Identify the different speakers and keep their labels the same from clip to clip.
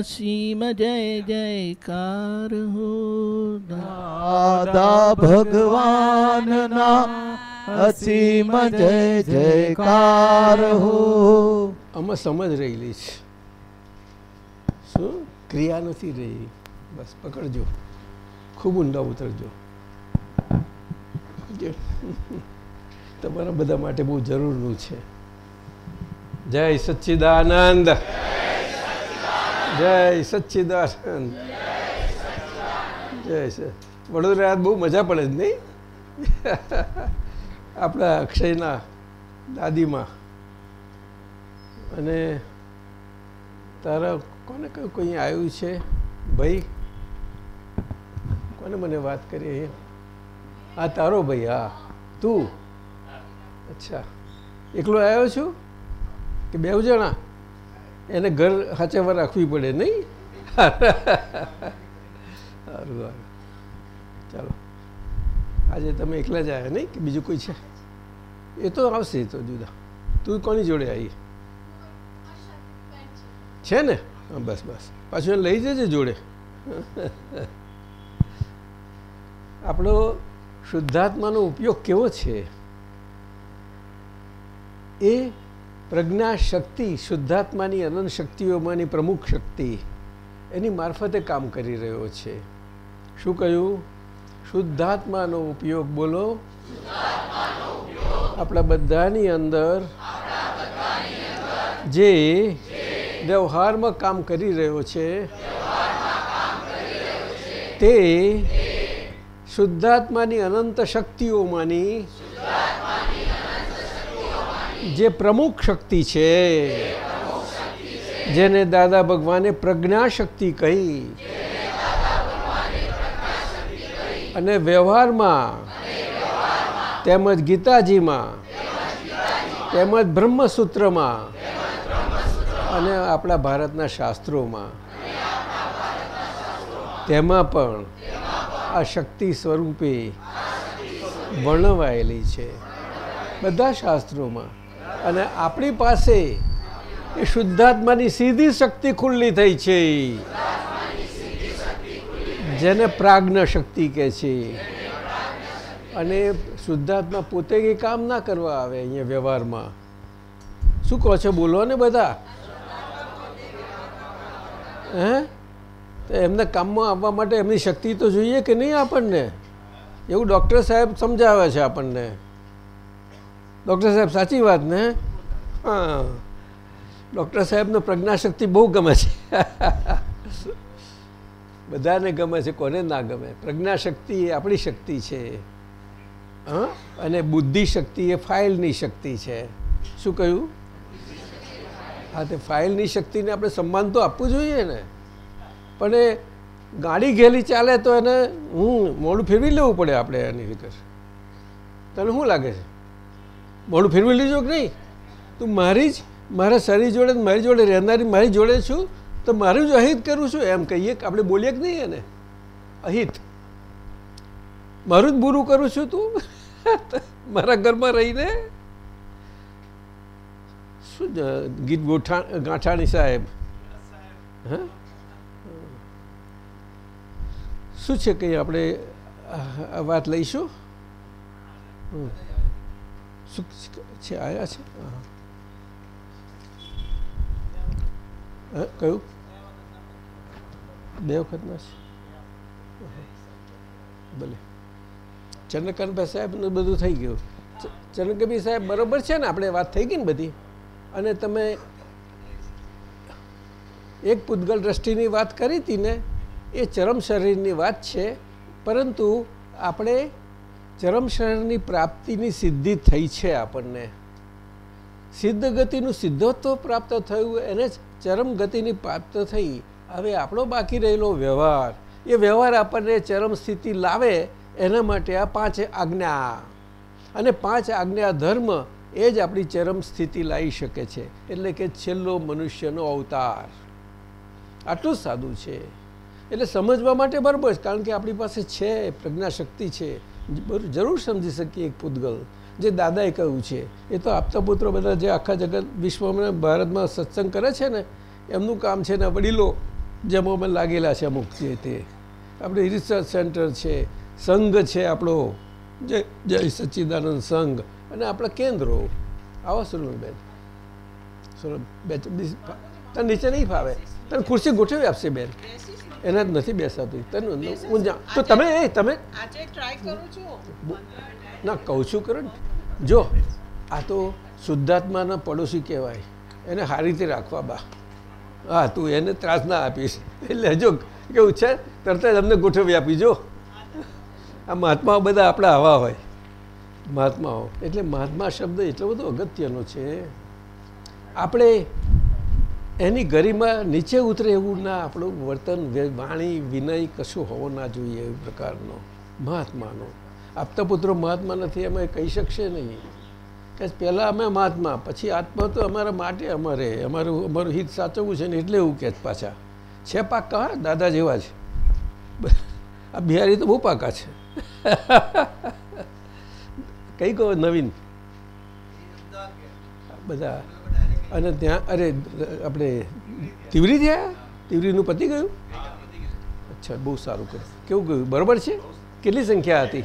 Speaker 1: સીમ જય જયકાર હો
Speaker 2: દાદા ભગવાનના અસીમ જય જયકાર હો
Speaker 3: આમાં સમજ રહેલી છે. શું? ક્રિયા નથી રહી. બસ પકડજો. ખૂબ ઊંડા ઉતરજો. તમારા બધા માટે બહુ જરૂરનું છે. જય સચ્ચિદાનંદ. જય સચ્ચિદાનંદ. જય સ- વડોદરા બહુ મજા પડે જ નહીં? આપણા અક્ષયના દાદીમાં. અને તારા કોને કયું કોઈ આવ્યું છે? ભાઈ? કોને મને વાત કરી? હા, તારો ભાઈ, હા. તું? અચ્છા. એકલો આવ્યો છું? કે બે જણા? એને ઘર હાચવવા રાખવી પડે, નહીં? સારું ચાલો. આજે તમે એકલા જ આવ્યા, નહીં? કે બીજું કોઈ છે? એ તો આવશે તો જુદા. તું કોની જોડે આવી? છે ને? બસ બસ. પાછું એને લઈ જજે જોડે. આપણો શુદ્ધાત્માનો ઉપયોગ કેવો છે? એ પ્રજ્ઞા શક્તિ શુદ્ધાત્માની અનંત શક્તિઓમાંની પ્રમુખ શક્તિ, એની મારફતે કામ કરી રહ્યો છે. શું કહ્યું? શુદ્ધાત્માનો ઉપયોગ બોલો. આપણા બધાની અંદર જે વ્યવહારમાં કામ કરી રહ્યો છે, તે શુદ્ધાત્માની અનંત શક્તિઓમાંની જે પ્રમુખ શક્તિ છે, જેને દાદા ભગવાને પ્રજ્ઞા શક્તિ કહી, અને વ્યવહારમાં તેમજ ગીતાજીમાં તેમજ બ્રહ્મસૂત્રમાં અને આપણા ભારતના શાસ્ત્રોમાં તેમાં પણ આ શક્તિ સ્વરૂપે વર્ણવાયેલી છે. બધા શાસ્ત્રોમાં અને આપણી પાસે એ શુદ્ધાત્માની સીધી શક્તિ ખુલ્લી થઈ છે. જેને પ્રાજ્ઞ શક્તિ કહે છે. અને શુદ્ધાત્મા પોતે કંઈ કામ ના કરવા આવે અહીંયા વ્યવહારમાં. શું કહો છો, બોલો ને બધા? હે? તો એમને કામમાં આવવા માટે એમની શક્તિ તો જોઈએ કે નહીં આપણને? એવું ડૉક્ટર સાહેબ સમજાવે છે આપણને. ડૉક્ટર સાહેબ સાચી વાત ને? હા. ડૉક્ટર સાહેબનો પ્રજ્ઞાશક્તિ બહુ ગમે છે. બધાને ગમે છે કોને ના ગમે? પ્રજ્ઞાશક્તિ એ આપણી શક્તિ છે. હા? અને બુદ્ધિ શક્તિ એ ફાઇલની શક્તિ છે. શું કહ્યું? હા તે ફાઇલની શક્તિને આપણે સન્માન તો આપવું જોઈએ ને. પણ એ ગાડી ઘેલી ચાલે તો એને હું મોડું ફેરવી લેવું પડે આપણે એની રીતે તને શું લાગે છે? મોડું ફેરવી લીધું કે નહીં? તું મારી જ, મારા શરીર જોડે મારી જોડે રહેનારી મારી જોડે છું, તો મારું જ અહિત કરું છું. એમ કહીએ કે આપણે બોલીએ કે નહીં એને? અહિત. મારું જ બુરું કરું છું તું? મારા ઘરમાં રહીને? શું ગીત ગોઠા, ગાંઠાણી સાહેબ? હા? શું છે કંઈ આપણે આ વાત લઈશું? હમ. શું છે? આયા છે? કયું? બે વખતના છે. ભલે. ચંદ્રકાંતભાઈ સાહેબનું બધું થઈ ગયું. ચ- ચંદ્રકાંતભાઈ સાહેબ બરોબર છે ને? આપણે વાત થઈ ગઈ ને બધી? અને તમે એક પૂતગલ દ્રષ્ટિની વાત કરી હતી ને, એ ચરમ શરીરની વાત છે. પરંતુ આપણે ચરમ શરણની પ્રાપ્તિની સિદ્ધિ થઈ છે આપણને. સિદ્ધ ગતિનું સિદ્ધત્વ પ્રાપ્ત થયું, એને જ ચરમ ગતિની પ્રાપ્ત થઈ. હવે આપણો બાકી રહેલો વ્યવહાર, એ વ્યવહાર આપણને ચરમ સ્થિતિ લાવે, એના માટે આ પાંચ આજ્ઞા. અને પાંચ આજ્ઞા ધર્મ, એ જ આપણી ચરમ સ્થિતિ લાવી શકે છે. એટલે કે છેલ્લો મનુષ્યનો અવતાર. આટલું સાદું છે. એટલે સમજવા માટે બરાબર કારણ કે આપણી પાસે છે, પ્રજ્ઞાશક્તિ છે. જરૂર સમજી શકીએ એક પૂતગલ. જે દાદાએ કહ્યું છે, એ તો આપતા પુત્રો બધા જે આખા જગત વિશ્વમાં ભારતમાં સત્સંગ કરે છે ને, એમનું કામ છે ને વડીલો જેમાં લાગેલા છે અમુક છે તે. આપણે રિસર્ચ સેન્ટર છે, સંઘ છે આપણો. જય જય સચ્ચિદાનંદ સંઘ અને આપણા કેન્દ્રો. આવો સુરલબેન સુરલ બે નીચે નહીં ફાવે. તને ખુરશી ગોઠવી આપશે બેન. એના જ નથી બેસાતું. તેનું જા તો તમે એ તમે ના કહું છું કરો ને. જો આ તો શુદ્ધાત્માના પડોશી કહેવાય. એને સારી રીતે રાખવા બા. હા તું એને ત્રાસ ના આપીશ. એટલે હજુ કેવું છે? તરત જ અમને ગોઠવી આપી જો. આ મહાત્માઓ બધા આપણા આવા હોય. મહાત્માઓ. એટલે મહાત્મા શબ્દ એટલો બધો અગત્યનો છે. આપણે એની ગરિમા નીચે ઉતરે એવું ના આપણું વર્તન વાણી વિનય કશું હોવો ના જોઈએ એ પ્રકારનો મહાત્માનો. આપતા પુત્રો મહાત્મા નથી અમે કહી શકશે નહીં. કે પહેલાં અમે મહાત્મા પછી આત્મા તો અમારા માટે અમારે અમારું અમારું હિત સાચવવું છે ને એટલે એવું કહે પાછા. છે પાક્કા હા દાદા જેવા છે. આ બિહારી તો બહુ પાકા છે. કઈ કહો નવીન? બધા. અને ત્યાં, અરે, આપણે તિવરી ગયા? તિવરીનું પતી ગયું? અચ્છા, બહુ સારું કર્યું. કેવું ગયું? બરોબર છે? કેટલી સંખ્યા હતી?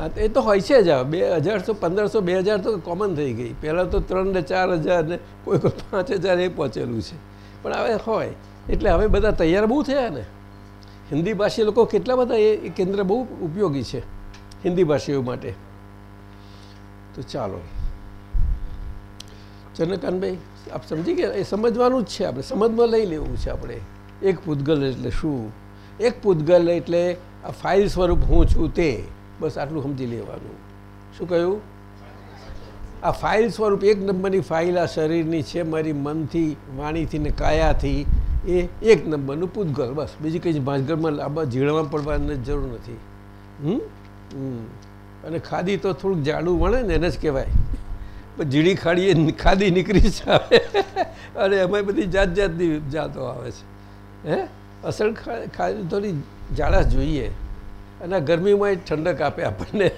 Speaker 3: હા, એ તો હોય છે જ. બે હજારસો પંદરસો, બે હજાર તો કોમન થઈ ગઈ. પહેલાં તો ત્રણ ને ચાર હજાર ને કોઈ કોઈ પાંચ હજાર એ પહોંચેલું છે. પણ હવે હોય. એટલે હવે બધા તૈયાર બહુ થયા ને. હિન્દી ભાષી લોકો કેટલા બધા એ કેન્દ્ર બહુ ઉપયોગી છે હિન્દી ભાષીઓ માટે. તો ચાલો. ચંદ્રકાંતભાઈ આપ સમજી ગયા? એ સમજવાનું જ છે આપણે. સમજમાં લઈ લેવું છે આપણે. એક પૂતગલ એટલે શું? એક પૂતગલ એટલે આ ફાઇલ સ્વરૂપ હું છું તે. બસ આટલું સમજી લેવાનું. શું કહ્યું? આ ફાઇલ સ્વરૂપ એક નંબરની ફાઇલ આ શરીરની છે, મારી મનથી, વાણીથી ને કાયાથી. એ એક નંબરનું પૂતગલ. બસ. બીજી કંઈ ભાંજગરમાં લાંબા ઝીણવા પડવાની જરૂર નથી. હમ. અને ખાદી તો થોડુંક જાડું વણે ને એને જ કહેવાય. ઝીણી ખાડીએ ખાદી નીકળી જાવે. અને એમાં બધી જાત જાતની જાતો આવે છે. હે? અસલ ખાદી થોડી જાડા જોઈએ. અને ગરમીમાં ઠંડક આપે આપણને.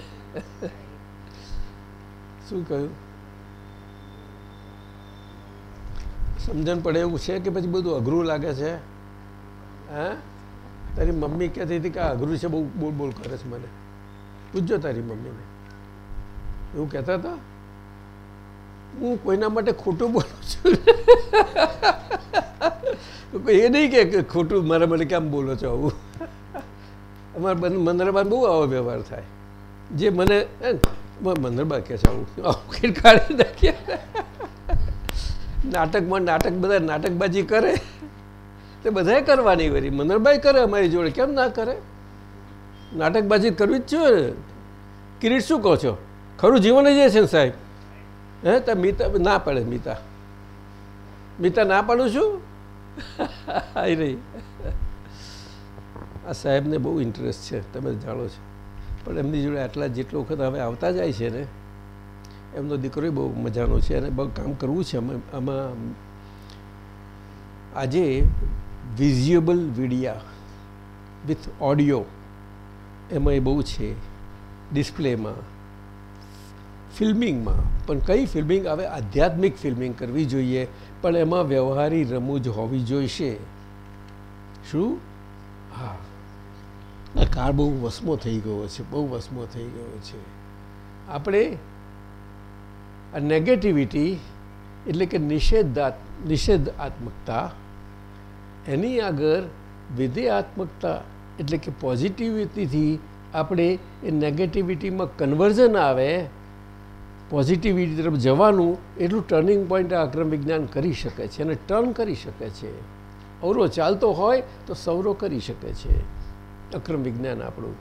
Speaker 3: શું કહ્યું? સમજણ પડે એવું છે કે પછી બધું અઘરું લાગે છે? હા? તારી મમ્મી કહેતી હતી કે અઘરું છે, બહુ બોલ બોલ કરે છે મને. પૂછજો તારી મમ્મીને. એવું કહેતા હતા? હું કોઈના માટે ખોટું બોલું છું? એ નહીં કે ખોટું મારા માટે કેમ બોલો છો આવું? અમારા બંને મંદરબાન બહુ આવો વ્યવહાર થાય. જે મને મંદરબા કહે છે આવું. આવું કાઢી નાખીએ નાટકમાં નાટક બધા નાટકબાજી કરે. તે બધાએ કરવાની વરી મંદરબાઈ કરે અમારી જોડે. કેમ ના કરે? નાટકબાજી કરવી જ જોઈએ કિરીટ શું કહો છો? ખરું જીવન જ છે ને સાહેબ? હે, તો મીતા, ના પડે મીતા. મીતા ના પાડું છું? આવી રહી આ સાહેબને બહુ ઇન્ટરેસ્ટ છે, તમે જાણો છો. પણ એમની જોડે આટલા જેટલો વખત હવે આવતા જાય છે ને, એમનો દીકરો બહુ મજાનો છે અને બહુ કામ કરવું છે આમાં આમાં. આજે વિઝ્યુઅબલ વિડિયા વિથ ઓડિયો એમાં એ બહુ છે ડિસ્પ્લેમાં ફિલ્મિંગમાં. પણ કઈ ફિલ્મિંગ? હવે આધ્યાત્મિક ફિલ્મિંગ કરવી જોઈએ, પણ એમાં વ્યવહારી રમૂજ હોવી જોઈશે. શું? હા. આ કાળ બહુ વસમો થઈ ગયો છે, બહુ વસમો થઈ ગયો છે. આપણે આ નેગેટિવિટી એટલે કે નિષેધાત નિષેધાત્મકતા, એની આગળ વિધેયાત્મકતા એટલે કે પોઝિટિવિટીથી આપણે એ નેગેટિવિટીમાં કન્વર્ઝન આવે પોઝિટિવિટી તરફ જવાનું, એટલું ટર્નિંગ પોઈન્ટ આ અક્રમ વિજ્ઞાન કરી શકે છે અને ટર્ન કરી શકે છે. અવરો ચાલતો હોય તો સૌરો કરી શકે છે. અક્રમ વિજ્ઞાન આપણું.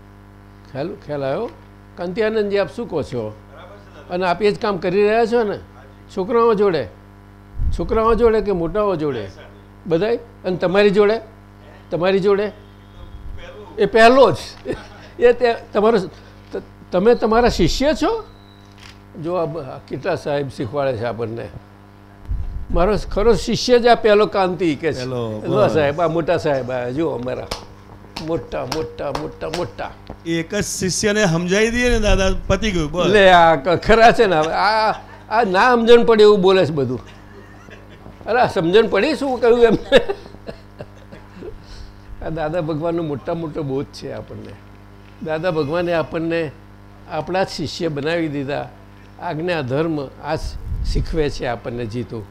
Speaker 3: ખ્યાલ ખ્યાલ આવ્યો? કાંતિયાનંદજી, આપ શું કહો છો? અને આપ એ જ કામ કરી રહ્યા છો ને? છોકરાઓ જોડે? છોકરાઓ જોડે કે મોટાઓ જોડે? બધાય? અને તમારી જોડે? તમારી જોડે? એ પહેલો જ. એ તમારો તમે તમારા શિષ્ય છો? જો આ કેટલા સાહેબ શીખવાડે છે આપણને? મારો ખરો શિષ્ય જ આ પહેલો કાંતિ કે છે. સાહેબ આ મોટા સાહેબ આ જુઓ અમારા. મોટા મોટા મોટા મોટા.
Speaker 4: એક જ શિષ્યને સમજાવી દઈએ ને દાદા પતી ગયું
Speaker 3: એટલે આ ખરા છે ને હવે. આ આ ના સમજણ પડે એવું બોલે છે બધું. અરે સમજણ પડી શું કહ્યું એમ? આ દાદા ભગવાનનો મોટા મોટો બોધ છે આપણને. દાદા ભગવાને આપણને આપણા જ શિષ્ય બનાવી દીધા. આજ્ઞા ધર્મ આ શીખવે છે આપણને જીતું.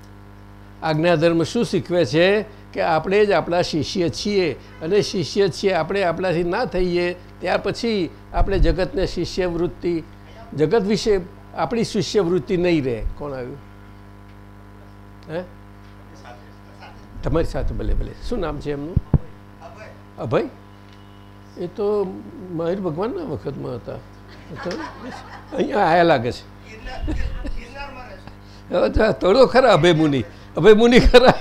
Speaker 3: આજ્ઞા ધર્મ શું શીખવે છે? કે આપણે જ આપણા શિષ્ય છીએ અને શિષ્ય છીએ આપણે આપણાથી ના થઈએ, ત્યાર પછી આપણે જગતને શિષ્યવૃત્તિ, જગત વિશે આપણી શિષ્યવૃત્તિ નહીં રહે. કોણ આવ્યું? હે? તમારી સાથે ભલે ભલે. શું નામ છે એમનું? અભય. એ તો મહેર ભગવાનના વખતમાં હતા. અહીંયા આયા લાગે છે. થોડો ખરા અભય મુનિ. અભય મુનિ ખરા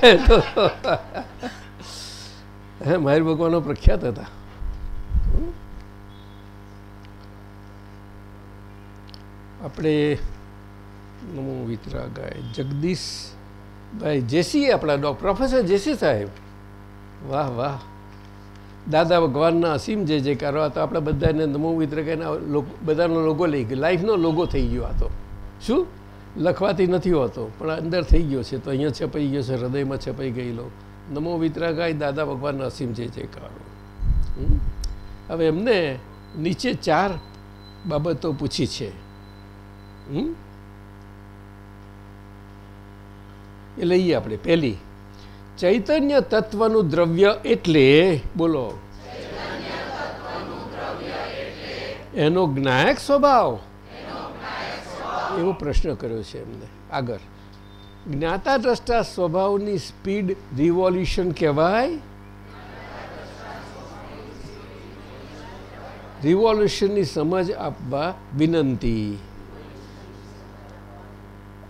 Speaker 3: હે, મહેર ભગવાનો પ્રખ્યાત હતા. આપણે નમો વિતરા ગાય જગદીશભાઈ જેસી, આપણા ડો પ્રોફેસર જેસી સાહેબ. વાહ વાહ. દાદા ભગવાનના અસીમ જે જે કરો આ તો આપણે બધાને નમો વિતરકાના બધાનો લોગો લઈ ગયો. લાઈફનો લોગો થઈ ગયો આ તો. શું? લખવાથી નથી હોતો પણ અંદર થઈ ગયો છે તો અહીંયા છપાઈ ગયો છે હૃદયમાં છપાઈ ગયેલો. નમો વિતરાગાય દાદા ભગવાન અસીમ જે જે કાળો? હવે એમને નીચે ચાર બાબતો પૂછી છે? એ લઈએ આપણે. પહેલી ચૈતન્ય તત્વનું દ્રવ્ય એટલે બોલો. એનો જ્ઞાયક સ્વભાવ. એવો પ્રશ્ન કર્યો છે એમને. આગળ. જ્ઞાતા દ્રષ્ટા સ્વભાવની સ્પીડ રિવોલ્યુશન કહેવાય? રિવોલ્યુશનની સમજ આપવા વિનંતી.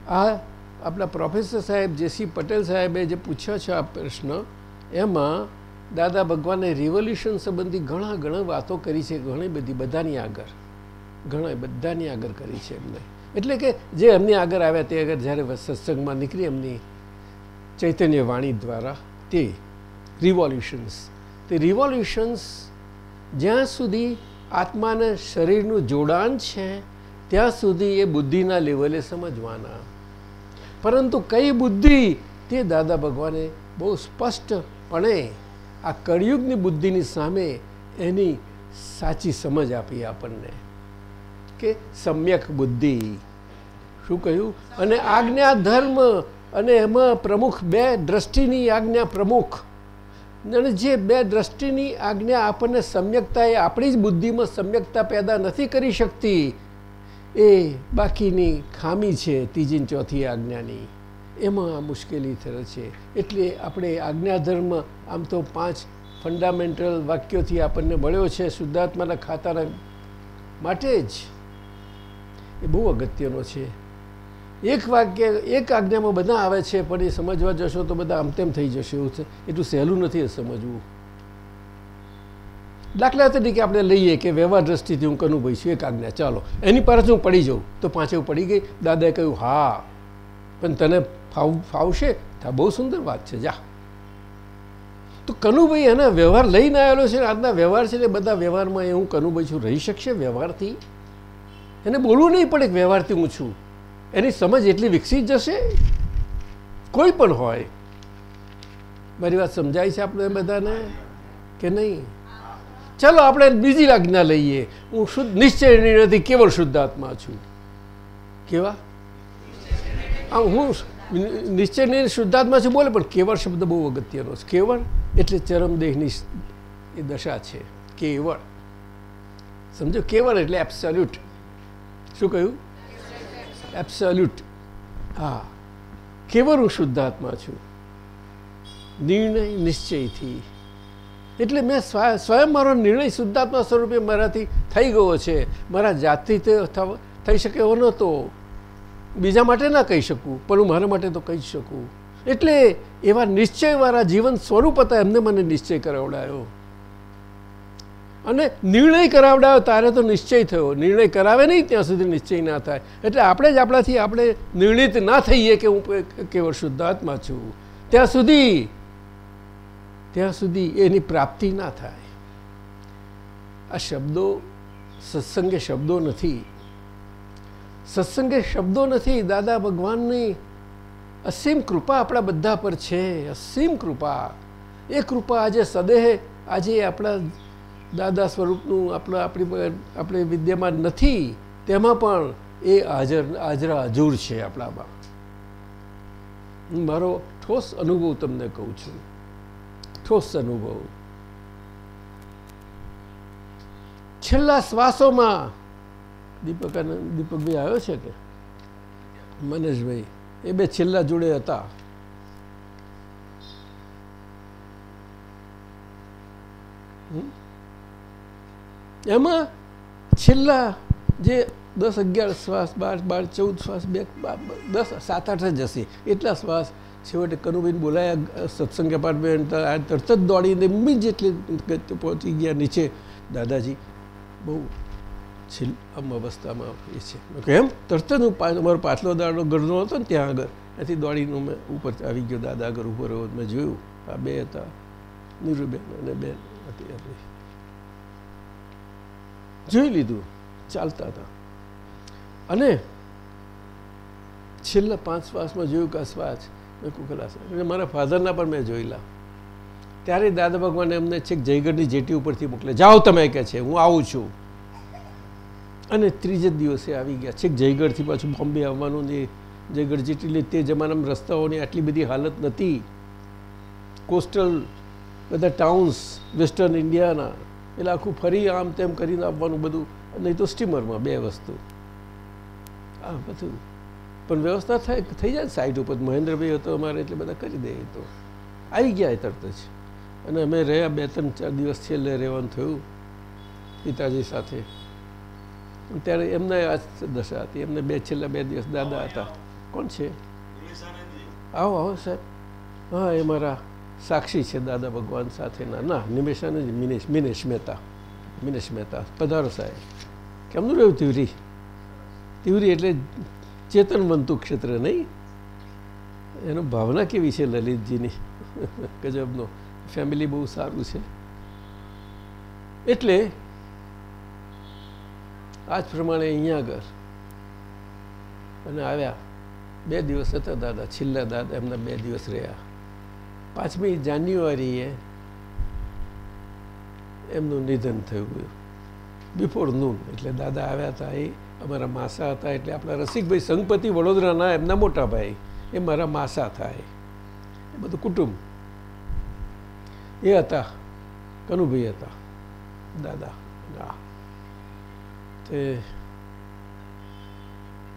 Speaker 3: આ આપણા પ્રોફેસર સાહેબ જેસી પટેલ સાહેબે જે પૂછ્યો છે આ પ્રશ્ન, એમાં દાદા ભગવાને રિવોલ્યુશન સંબંધી ઘણા ઘણા વાતો કરી છે, ઘણી બધી બધાની આગળ. ઘણા બધાની આગળ કરી છે એમને. એટલે કે જે એમની આગળ આવ્યા તે આગળ જ્યારે સત્સંગમાં નીકળી એમની ચૈતન્ય વાણી દ્વારા તે રિવોલ્યુશન્સ તે રિવોલ્યુશન્સ જ્યાં સુધી આત્માને શરીરનું જોડાણ છે, ત્યાં સુધી એ બુદ્ધિના લેવલે સમજવાના. પરંતુ કઈ બુદ્ધિ? તે દાદા ભગવાને બહુ સ્પષ્ટપણે આ કળિયુગની બુદ્ધિની સામે એની સાચી સમજ આપી આપણને. કે સમ્યક બુદ્ધિ? શું કહ્યું? અને આજ્ઞા ધર્મ અને એમાં પ્રમુખ બે દ્રષ્ટિની આજ્ઞા પ્રમુખ. અને જે બે દ્રષ્ટિની આજ્ઞા આપણને સમ્યકતા એ આપણી જ બુદ્ધિમાં સમ્યકતા પેદા નથી કરી શકતી, એ બાકીની ખામી છે ત્રીજી ચોથી આજ્ઞાની. એમાં મુશ્કેલી થયો છે. એટલે આપણે આજ્ઞાધર્મ આમ તો પાંચ ફંડામેન્ટલ વાક્યોથી આપણને મળ્યો છે શુદ્ધાત્માના ખાતાના માટે જ. એ બહુ અગત્યનો છે. એક વાક્ય, એક આજ્ઞામાં બધા આવે છે, પણ એ સમજવા જશો તો બધા આમ તેમ થઈ જશે એવું છે. એટલું સહેલું નથી સમજવું. દાખલા તરીકે આપણે લઈએ કે વ્યવહાર દ્રષ્ટિથી હું કનુભાઈ છું, એક આજ્ઞા. ચાલો, એની પર જ હું પડી જાઉં, તો પાંચે પડી ગઈ. દાદાએ કહ્યું, હા, પણ તને ફાવ, ફાવશે? બહુ સુંદર વાત છે, જા. તો કનુભાઈ એના વ્યવહાર લઈને આવેલો છે આજના વ્યવહાર છે ને, બધા વ્યવહારમાં એ હું કનુભાઈ છું, રહી શકશે વ્યવહારથી? એને બોલવું નહીં પડે કે વ્યવહારથી હું છું. એની સમજ એટલી વિકસી જશે? કોઈ પણ હોય. મારી વાત સમજાય છે આપણે બધાને? કે નહીં? ચાલો, આપણે બીજી આજ્ઞા લઈએ. હું શુદ્ધ નિશ્ચયની નથી, કેવળ શુદ્ધાત્મા છું. કેવા? આ હું નિશ્ચયની શુદ્ધાત્મા છું બોલે, પણ કેવળ શબ્દ બહુ અગત્યનો છે. કેવળ? એટલે ચરમદેહની એ દશા છે. કેવળ. સમજો? કેવળ એટલે એબ્સોલ્યુટ શું કહ્યું? એબ્સોલ્યુટ હા. કેવળ હું શુદ્ધાત્મા છું? નિર્ણય નિશ્ચયથી. એટલે મેં સ્વ- સ્વયં મારો નિર્ણય શુદ્ધાત્મા સ્વરૂપે મારાથી થઈ ગયો છે. મારા જાતથી થઈ શકે એવો નહોતો. બીજા માટે ના કહી શકું, પણ હું મારા માટે તો કહી શકું. એટલે એવા નિશ્ચયવાળા જીવન સ્વરૂપ હતા એમને મને નિશ્ચય કરાવડાયો. અને નિર્ણય કરાવડાવે તારે તો નિશ્ચય થયો. નિર્ણય કરાવે નહીં ત્યાં સુધી નિશ્ચય ના થાય. એટલે આપણે જ આપણાથી આપણે નિર્ણિત ના થઈએ કે હું કેવળ શુદ્ધાત્મા છું. ત્યાં સુધી ત્યાં સુધી એની પ્રાપ્તિ ના થાય. આ શબ્દો, સત્સંગે શબ્દો નથી. સત્સંગે શબ્દો નથી. દાદા ભગવાનની અસીમ કૃપા આપણા બધા પર છે. અસીમ કૃપા. એ કૃપા આજે સદેહ, આજે આપણા દાદા સ્વરૂપનું આપણા આપણી આપણે વિદ્યામાં નથી, તેમાં પણ એ હાજર, હાજરા હજૂર છે આપણામાં. હું મારો ઠોસ અનુભવ તમને કહું છું. ઠોસ અનુભવ. છેલ્લા શ્વાસોમાં દીપકાનંદ, દીપકભાઈ આવ્યો છે કે? મનેશભાઈ એ બે છેલ્લા જોડે હતા. એમાં છેલ્લા જે દસ, અગિયાર શ્વાસ, બાર બાર, ચૌદ શ્વાસ, બે દસ, સાત, આઠ જ હશે એટલા શ્વાસ છેવટે કનુબેન બોલાયા, સત્સંગ એપાર્ટમેન્ટ તરત જ દોડીને ઇમિડિયેટલી પહોંચી ગયા નીચે. દાદાજી, બહુ છેલ, આમ અવસ્થામાં એ છે. કેમ તરત જ હું મારો પાછલો દાડો ઘરનો હતો ને ત્યાં આગળ. ત્યાંથી દોડીને મેં, ઉપર આવી ગયો, દાદા આગળ ઉપર રહ્યો. મેં જોયું, આ બે હતા, નીરુબેન અને બેન હતી આપણી જોઈ લીધું, ચાલતા હતા. અને છેલ્લા પાંચ શ્વાસમાં જોયું કે આ શ્વાસ મેં એટલે મારા ફાધરના પણ મેં જોયેલા. ત્યારે દાદા ભગવાને એમને છેક જયગઢની જેટી ઉપરથી મોકલે જાઓ તમે કે છે, હું આવું છું. અને ત્રીજે દિવસે આવી ગયા. છેક જયગઢથી પાછું બોમ્બે આવવાનું જે જયગઢ જેટલી તે જમાનામાં રસ્તાઓની આટલી બધી હાલત નથી. કોસ્ટલ, બધા ટાઉન્સ, વેસ્ટર્ન ઇન્ડિયાના એટલે આખું ફરી આમ તેમ કરીને આપવાનું બધું. નહીં તો સ્ટીમરમાં બે વસ્તુ. આ બધું. પણ વ્યવસ્થા થાય થઈ જાય સાઈડ ઉપર. મહેન્દ્રભાઈ હતો અમારે એટલે બધા કરી દે તો. આવી ગયા તરત જ. અને અમે રહ્યા બે ત્રણ ચાર દિવસ છેલ્લે રહેવાનું થયું પિતાજી સાથે. ત્યારે એમને આ દશા હતી. એમને બે છેલ્લા બે દિવસ દાદા હતા. કોણ છે? આવો આવો સાહેબ. હા એ મારા સાક્ષી છે દાદા ભગવાન સાથેના. ના નિમેશાને જ, મિનેશ મિનેશ મહેતા. મિનેશ મહેતા, પધારો સાહેબ. કેમનું રહ્યું તિવરી? તિવરી એટલે ચેતન બનતું ક્ષેત્ર નહીં? એનો ભાવના કેવી છે લલિતજીની? ગજબનો. ફેમિલી બહુ સારું છે. એટલે આ જ પ્રમાણે અહીંયા આગળ અને આવ્યા બે દિવસ હતા દાદા, છેલ્લા દાદા એમના બે દિવસ રહ્યા. પાંચમી જાન્યુઆરીએ એમનું નિધન થયું બિફોર નૂન એટલે દાદા આવ્યા હતા, એ અમારા માસા હતા, એટલે આપણા રસિકભાઈ સંગપતિ વડોદરાના એમના મોટા ભાઈ, એ મારા માસા થાય. એ બધું કુટુંબ. એ હતા, કનુભાઈ હતા, દાદા, હા. તે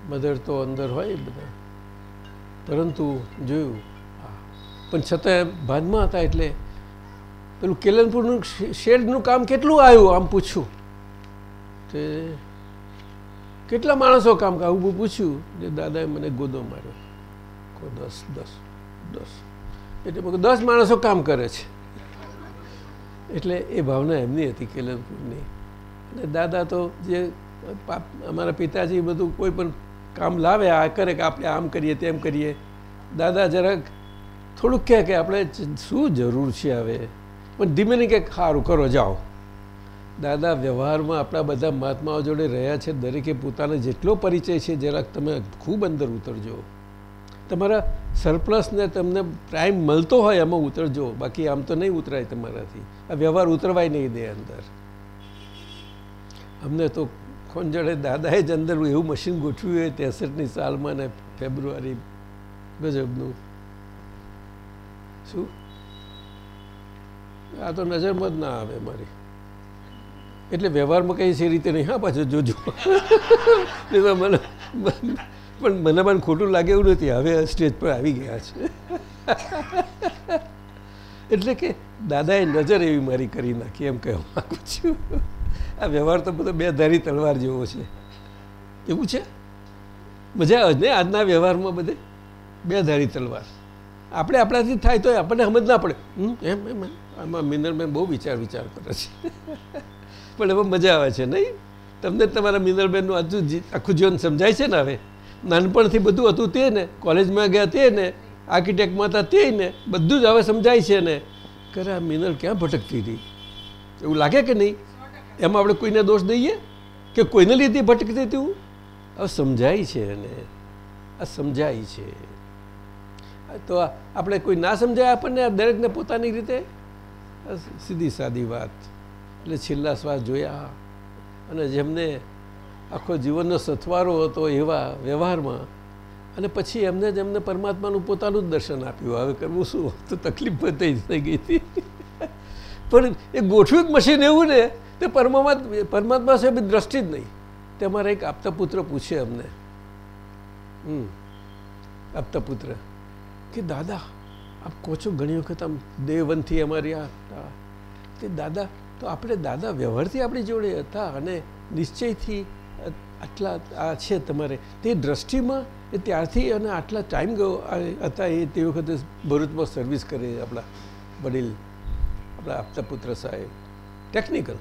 Speaker 3: મધર તો અંદર હોય બધા. પરંતુ જોયું પણ છતાં ભાનમાં હતા એટલે પેલું કેલનપુરનું શેડનું કામ કેટલું આવ્યું, આમ પૂછ્યું. તે કેટલા માણસો કામ આવું પૂછ્યું. એટલે દાદાએ મને ગોદો માર્યો. દસ દસ દસ. એટલે દસ માણસો કામ કરે છે. એટલે એ ભાવના એમની હતી કેલનપુરની. અને દાદા તો જે અમારા પિતાજી બધું કોઈ પણ કામ લાવે, આ કરે કે આપણે આમ કરીએ, તેમ કરીએ. દાદા જરાક થોડુંક કહે કે આપણે શું જરૂર છે હવે? પણ ધીમે ને કંઈક સારું, કરો, જાઓ. દાદા, વ્યવહારમાં આપણા બધા મહાત્માઓ જોડે રહ્યા છે, દરેકે પોતાનો જેટલો પરિચય છે જરાક તમે ખૂબ અંદર ઉતરજો. તમારા સરપ્લસને તમને ટાઈમ મળતો હોય એમાં ઉતરજો, બાકી આમ તો નહીં ઉતરાય તમારાથી. આ વ્યવહાર ઉતરવાય નહીં દે અંદર. અમને તો ખોંજળે દાદાએ જ અંદર એવું મશીન ગોઠવ્યું હોય ત્રેસઠની સાલમાં ને ફેબ્રુઆરી ગજબનું. શું? આ તો નજરમાં જ ના આવે મારી. એટલે વ્યવહારમાં કઈ છે રીતે નહીં, હા, પાછું જોજો. મને પણ મને પણ ખોટું લાગે એવું નથી. હવે સ્ટેજ પર આવી ગયા છે. એટલે કે દાદાએ નજર એવી મારી કરી નાખી, એમ કહેવા માગું છું. આ વ્યવહાર તો બધો બે ધારી તલવાર જેવો છે. એવું છે? મજા આવે ને આજના વ્યવહારમાં બધે? બે ધારી તલવાર. આપણે આપણાથી થાય તો આપણને સમજ ના પડે. એમ એમ આમાં મિનરબેન બહુ વિચાર વિચાર કરે છે. પણ એમાં મજા આવે છે, નહીં? તમને તમારા મિનરબેનનું આજુ આખું જીવન સમજાય છે ને હવે? નાનપણથી બધું હતું તે ને, કોલેજમાં ગયા તે ને આર્કિટેક્ટમાં હતા તે ને, બધું જ હવે સમજાય છે ને. કરે, આ મિનર ક્યાં ભટકતી હતી? એવું લાગે કે નહીં? એમાં આપણે કોઈને દોષ દઈએ? કે કોઈને લીધે ભટકતી હતી હવે સમજાય છે એને. આ સમજાય છે. તો આપણે કોઈ ના સમજાય આપણને દરેકને પોતાની રીતે? સીધી સાદી વાત. એટલે છેલ્લા શ્વાસ જોયા. અને જેમને આખો જીવનનો સથવારો હતો એવા વ્યવહારમાં, અને પછી એમને જ એમને પરમાત્માનું પોતાનું જ દર્શન આપ્યું. હવે કરવું શું? તો તકલીફ પણ થઈ ગઈ હતી. પણ એ ગોઠવ્યું જ મશીન એવું ને, તે પરમાત્મા પરમાત્મા સાહેબ દ્રષ્ટિ જ નહીં. તમારા એક આપતા પુત્ર પૂછે અમને. હમ. આપતા પુત્ર. કે દાદા, આપ કહો છો ઘણી વખત આમ દેવવનથી અમારી આ તે દાદા, તો આપણે દાદા વ્યવહારથી આપણી જોડે હતા અને નિશ્ચયથી આટલા આ છે તમારે. તે દ્રષ્ટિમાં એ ત્યારથી અને આટલા ટાઈમ ગયો હતા એ તે વખતે ભરૂચમાં સર્વિસ કરે આપણા વડીલ, આપણા આપતા પુત્ર સાહેબ. ટેકનિકલ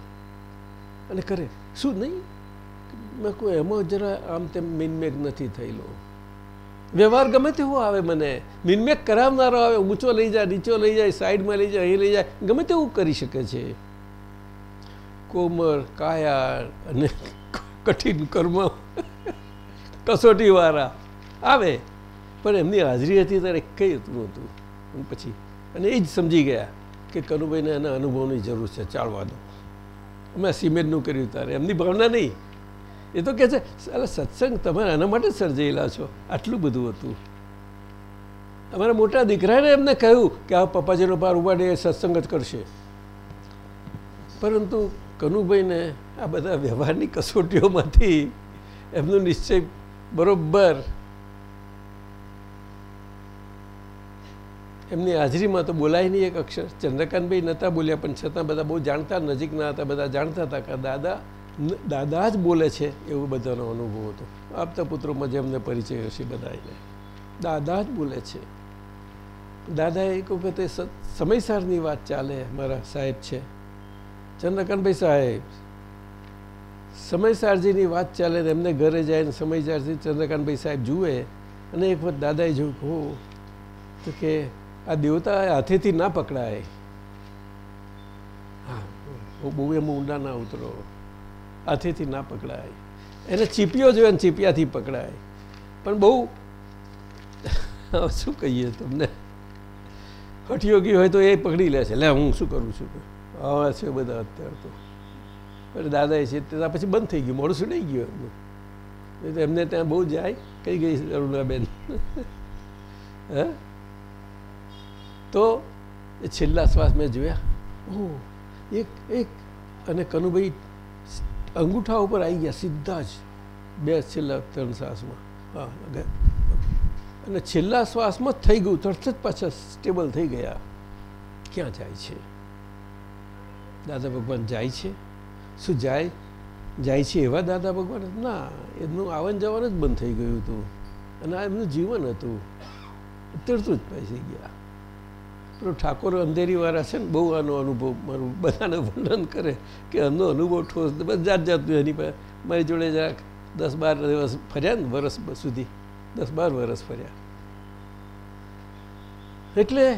Speaker 3: અને કરે. શું નહીં? મેં કોઈ એમાં જરા આમ તેમ મિનમેક નથી થયેલો. વ્યવહાર ગમે તેવો આવે મને. મિનમેક કરાવનારો આવે, ઊંચો લઈ જાય, નીચો લઈ જાય, સાઈડમાં લઈ જાય, અહીં લઈ જાય, ગમે તેવું કરી શકે છે. કોમળ કાયા અને કઠિન કર્મ. કસોટીવાળા. આવે. પણ એમની હાજરી હતી ત્યારે કંઈ હતું અને પછી, અને એ જ સમજી ગયા કે કનુભાઈને એના અનુભવની જરૂર છે ચાલવા દો. અમે સિમેન્ટનું કર્યું તારે એમની ભાવના નહીં. એ તો કહે છે અરે સત્સંગ તમારે આના માટે સર્જાયેલા છો. આટલું બધું હતું. અમારા મોટા દીકરાને એમને કહ્યું કે, આ પપ્પાજીનો પાર ઉપાડે એ સત્સંગ જ કરશે. પરંતુ કનુભાઈને આ બધા વ્યવહારની કસોટીઓમાંથી એમનો નિશ્ચય બરોબર એમની હાજરીમાં તો બોલાય નહીં એક અક્ષર. ચંદ્રકાંતભાઈ નહોતા બોલ્યા, પણ છતાં બધા બહુ જાણતા, નજીકના હતા, બધા જાણતા હતા કે દાદા દાદા જ બોલે છે એવો બધાનો અનુભવ હતો. આપતા પુત્રોમાં જેમને પરિચય હશે બધાને દાદા જ બોલે છે. દાદા એક વખતે સમયસારની વાત ચાલે મારા સાહેબ છે. ચંદ્રકાંતભાઈ સાહેબ, સમયસારજીની વાત ચાલે ને એમને ઘરે જાય ને સમયસારજી ચંદ્રકાંતભાઈ સાહેબ જુએ અને એક વખત દાદાએ જોયું કે હો તો કે આ દેવતા હાથેથી ના પકડાય. હા, બહુ એમ ઊંડા ના ઉતરો. હાથેથી ના પકડાય. એને ચીપિયો જોઈએ ને ચીપિયાથી પકડાય. પણ બહુ શું કહીએ તમને? હઠયોગી હોય તો એ પકડી લે છે. લે, હું શું કરું છું આવા છે બધા અત્યારે તો. પણ દાદાએ છે ત્યાં પછી બંધ થઈ ગયું. મોડું સુડાઈ ગયું એમનું. એ તો એમને ત્યાં બહુ જાય. કઈ ગઈ અરુણાબેન? હે? તો એ છેલ્લા શ્વાસ મેં જોયા. ઓ એક એક અને કનુભાઈ અંગૂઠા ઉપર આવી ગયા, સીધા જ બે છેલ્લા ત્રણ શ્વાસમાં. હા. અને છેલ્લા શ્વાસમાં થઈ ગયું, તરત જ પાછા સ્ટેબલ થઈ ગયા. ક્યાં જાય છે? દાદા ભગવાન જાય છે? શું જાય? જાય છે એવા દાદા ભગવાન? ના, એમનું આવન જવાનું જ બંધ થઈ ગયું હતું. અને આ એમનું જીવન હતું. તરત જ પૈસી ગયા. પેલો ઠાકોર અંધેરીવાળા છે ને, બહુ આનો અનુભવ મારું, બધાને વર્ણન કરે કે આનો અનુભવ ઠોસ જાત જાતનું એની પાસે. મારી જોડે જરાક દસ બાર દિવસ ફર્યા ને વરસ સુધી. દસ બાર વરસ ફર્યા. એટલે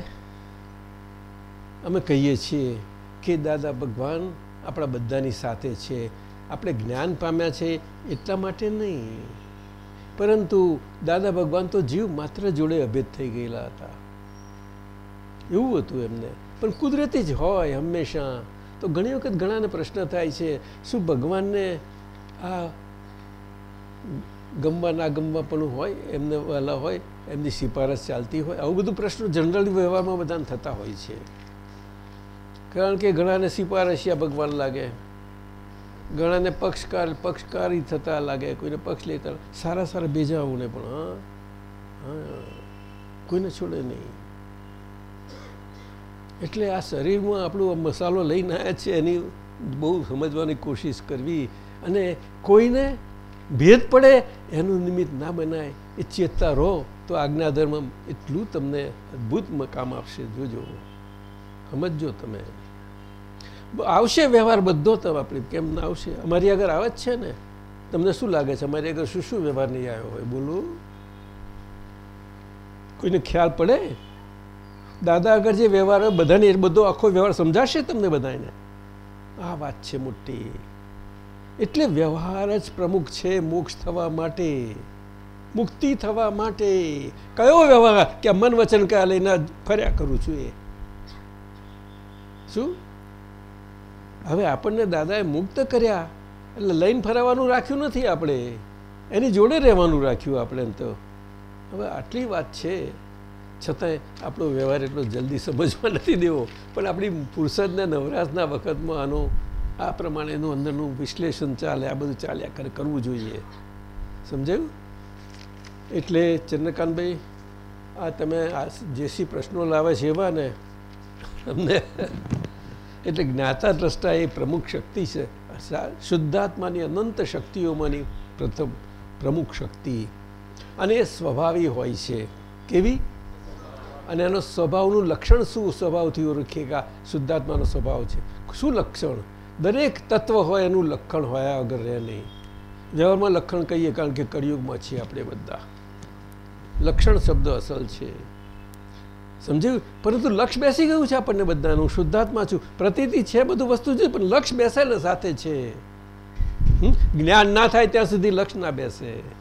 Speaker 3: અમે કહીએ છીએ કે દાદા ભગવાન આપણા બધાની સાથે છે. આપણે જ્ઞાન પામ્યા છે એટલા માટે નહીં. પરંતુ દાદા ભગવાન તો જીવ માત્ર જોડે અભેદ થઈ ગયેલા હતા. એવું હતું એમને. પણ કુદરતી જ હોય હંમેશા. તો ઘણી વખત ઘણાને પ્રશ્ન થાય છે, શું ભગવાનને આ ગમવા ના ગમવા પણ હોય, એમને વાલા હોય, એમની સિફારસ ચાલતી હોય? આવું બધું પ્રશ્નો જનરલી વ્યવહારમાં બધાને થતા હોય છે. કારણ કે ઘણાને સિફારસિયા ભગવાન લાગે. ઘણાને પક્ષકાર, પક્ષકારી થતા લાગે. કોઈને પક્ષ લેતા, સારા સારા બેજાઓને પણ, હા હા, કોઈને છોડે નહીં. એટલે આ શરીરમાં આપણું મસાલો લઈને આવ્યા છે એની બહુ સમજવાની કોશિશ કરવી અને કોઈને ભેદ પડે એનું નિમિત્ત ના બનાય, એ ચેતતા રહો તો આજ્ઞાધર્મ એટલું તમને અદ્ભુત મકામ આપશે. જોજો, સમજજો તમે. આવશે વ્યવહાર બધો તમે આપણે કેમ ના આવશે? અમારી આગળ આવે જ છે ને. તમને શું લાગે છે? અમારી આગળ શું શું વ્યવહાર નહીં આવ્યો હોય? બોલું. કોઈને ખ્યાલ પડે? દાદા આગળ જે વ્યવહાર હોય, બધાને એ બધો આખો વ્યવહાર સમજાશે તમને બધાને આ વાત છે મોટી. એટલે વ્યવહાર જ પ્રમુખ છે, મોક્ષ થવા માટે. મુક્તિ થવા માટે. કયો વ્યવહાર? કે મન વચન કયા લઈને ફર્યા કરું છું એ? શું? હવે આપણને દાદાએ મુક્ત કર્યા. એટલે લઈને ફરાવાનું રાખ્યું નથી આપણે. એની જોડે રહેવાનું રાખ્યું આપણે તો. હવે આટલી વાત છે. છતાંય આપણો વ્યવહાર એટલો જલ્દી સમજવા નથી દેવો. પણ આપણી ફુરસદને નવરાશના વખતમાં આનો, આ પ્રમાણેનું અંદરનું વિશ્લેષણ ચાલે, આ બધું ચાલ્યા કરે, કરવું જોઈએ. સમજાયું? એટલે ચંદ્રકાંતભાઈ, આ તમે આ જેસી પ્રશ્નો લાવે છે એવા ને અમને એટલે જ્ઞાતા દ્રષ્ટા એ પ્રમુખ શક્તિ છે. શુદ્ધાત્માની અનંત શક્તિઓમાંની પ્રથમ પ્રમુખ શક્તિ. અને એ સ્વભાવી હોય છે. કેવી? અને એનો સ્વભાવનું લક્ષણ શું સ્વભાવથી ઓળખીએ શુદ્ધાત્માનો સ્વભાવ છે? શું લક્ષણ? દરેક તત્વ હોય એનું લક્ષણ હોય વગર રહે નહીં. વ્યવહારમાં લક્ષણ કહીએ કારણ કે કળિયુગમાં છીએ આપણે બધા. લક્ષણ શબ્દ અસલ છે. સમજ્યું? પરંતુ લક્ષ બેસી ગયું છે આપણને બધાનું. શુદ્ધાત્મા છું. પ્રતિતિ છે બધું વસ્તુ છે, પણ લક્ષ બેસેલા સાથે છે. જ્ઞાન ના થાય ત્યાં સુધી લક્ષ ના બેસે.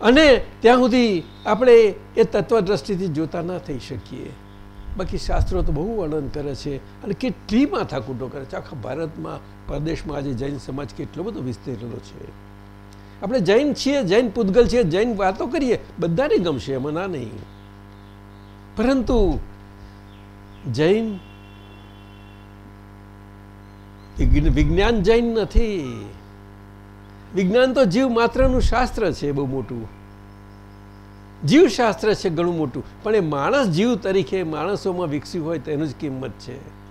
Speaker 3: અને ત્યાં સુધી આપણે એ તત્વદ્રષ્ટિથી જોતા ના થઈ શકીએ. બાકી શાસ્ત્રો તો બહુ વર્ણન કરે છે અને કેટલી માથાકૂટો કરે છે. આખા ભારતમાં, પ્રદેશમાં આજે જૈન સમાજ કેટલો બધો વિસ્તરેલો છે. આપણે જૈન છીએ, જૈન પૂતગલ છીએ, જૈન વાતો કરીએ, બધાને ગમશે, એમાં ના નહીં. પરંતુ જૈન વિજ્ઞાન જૈન નથી. વિજ્ઞાન તો જીવ માત્રનું શાસ્ત્ર છે બહુ મોટું. જીવશાસ્ત્ર છે, ઘણું મોટું. પણ એ માણસ જીવ તરીકે માણસોમાં વિકસ્યું હોય તેનું જ કિંમત છે.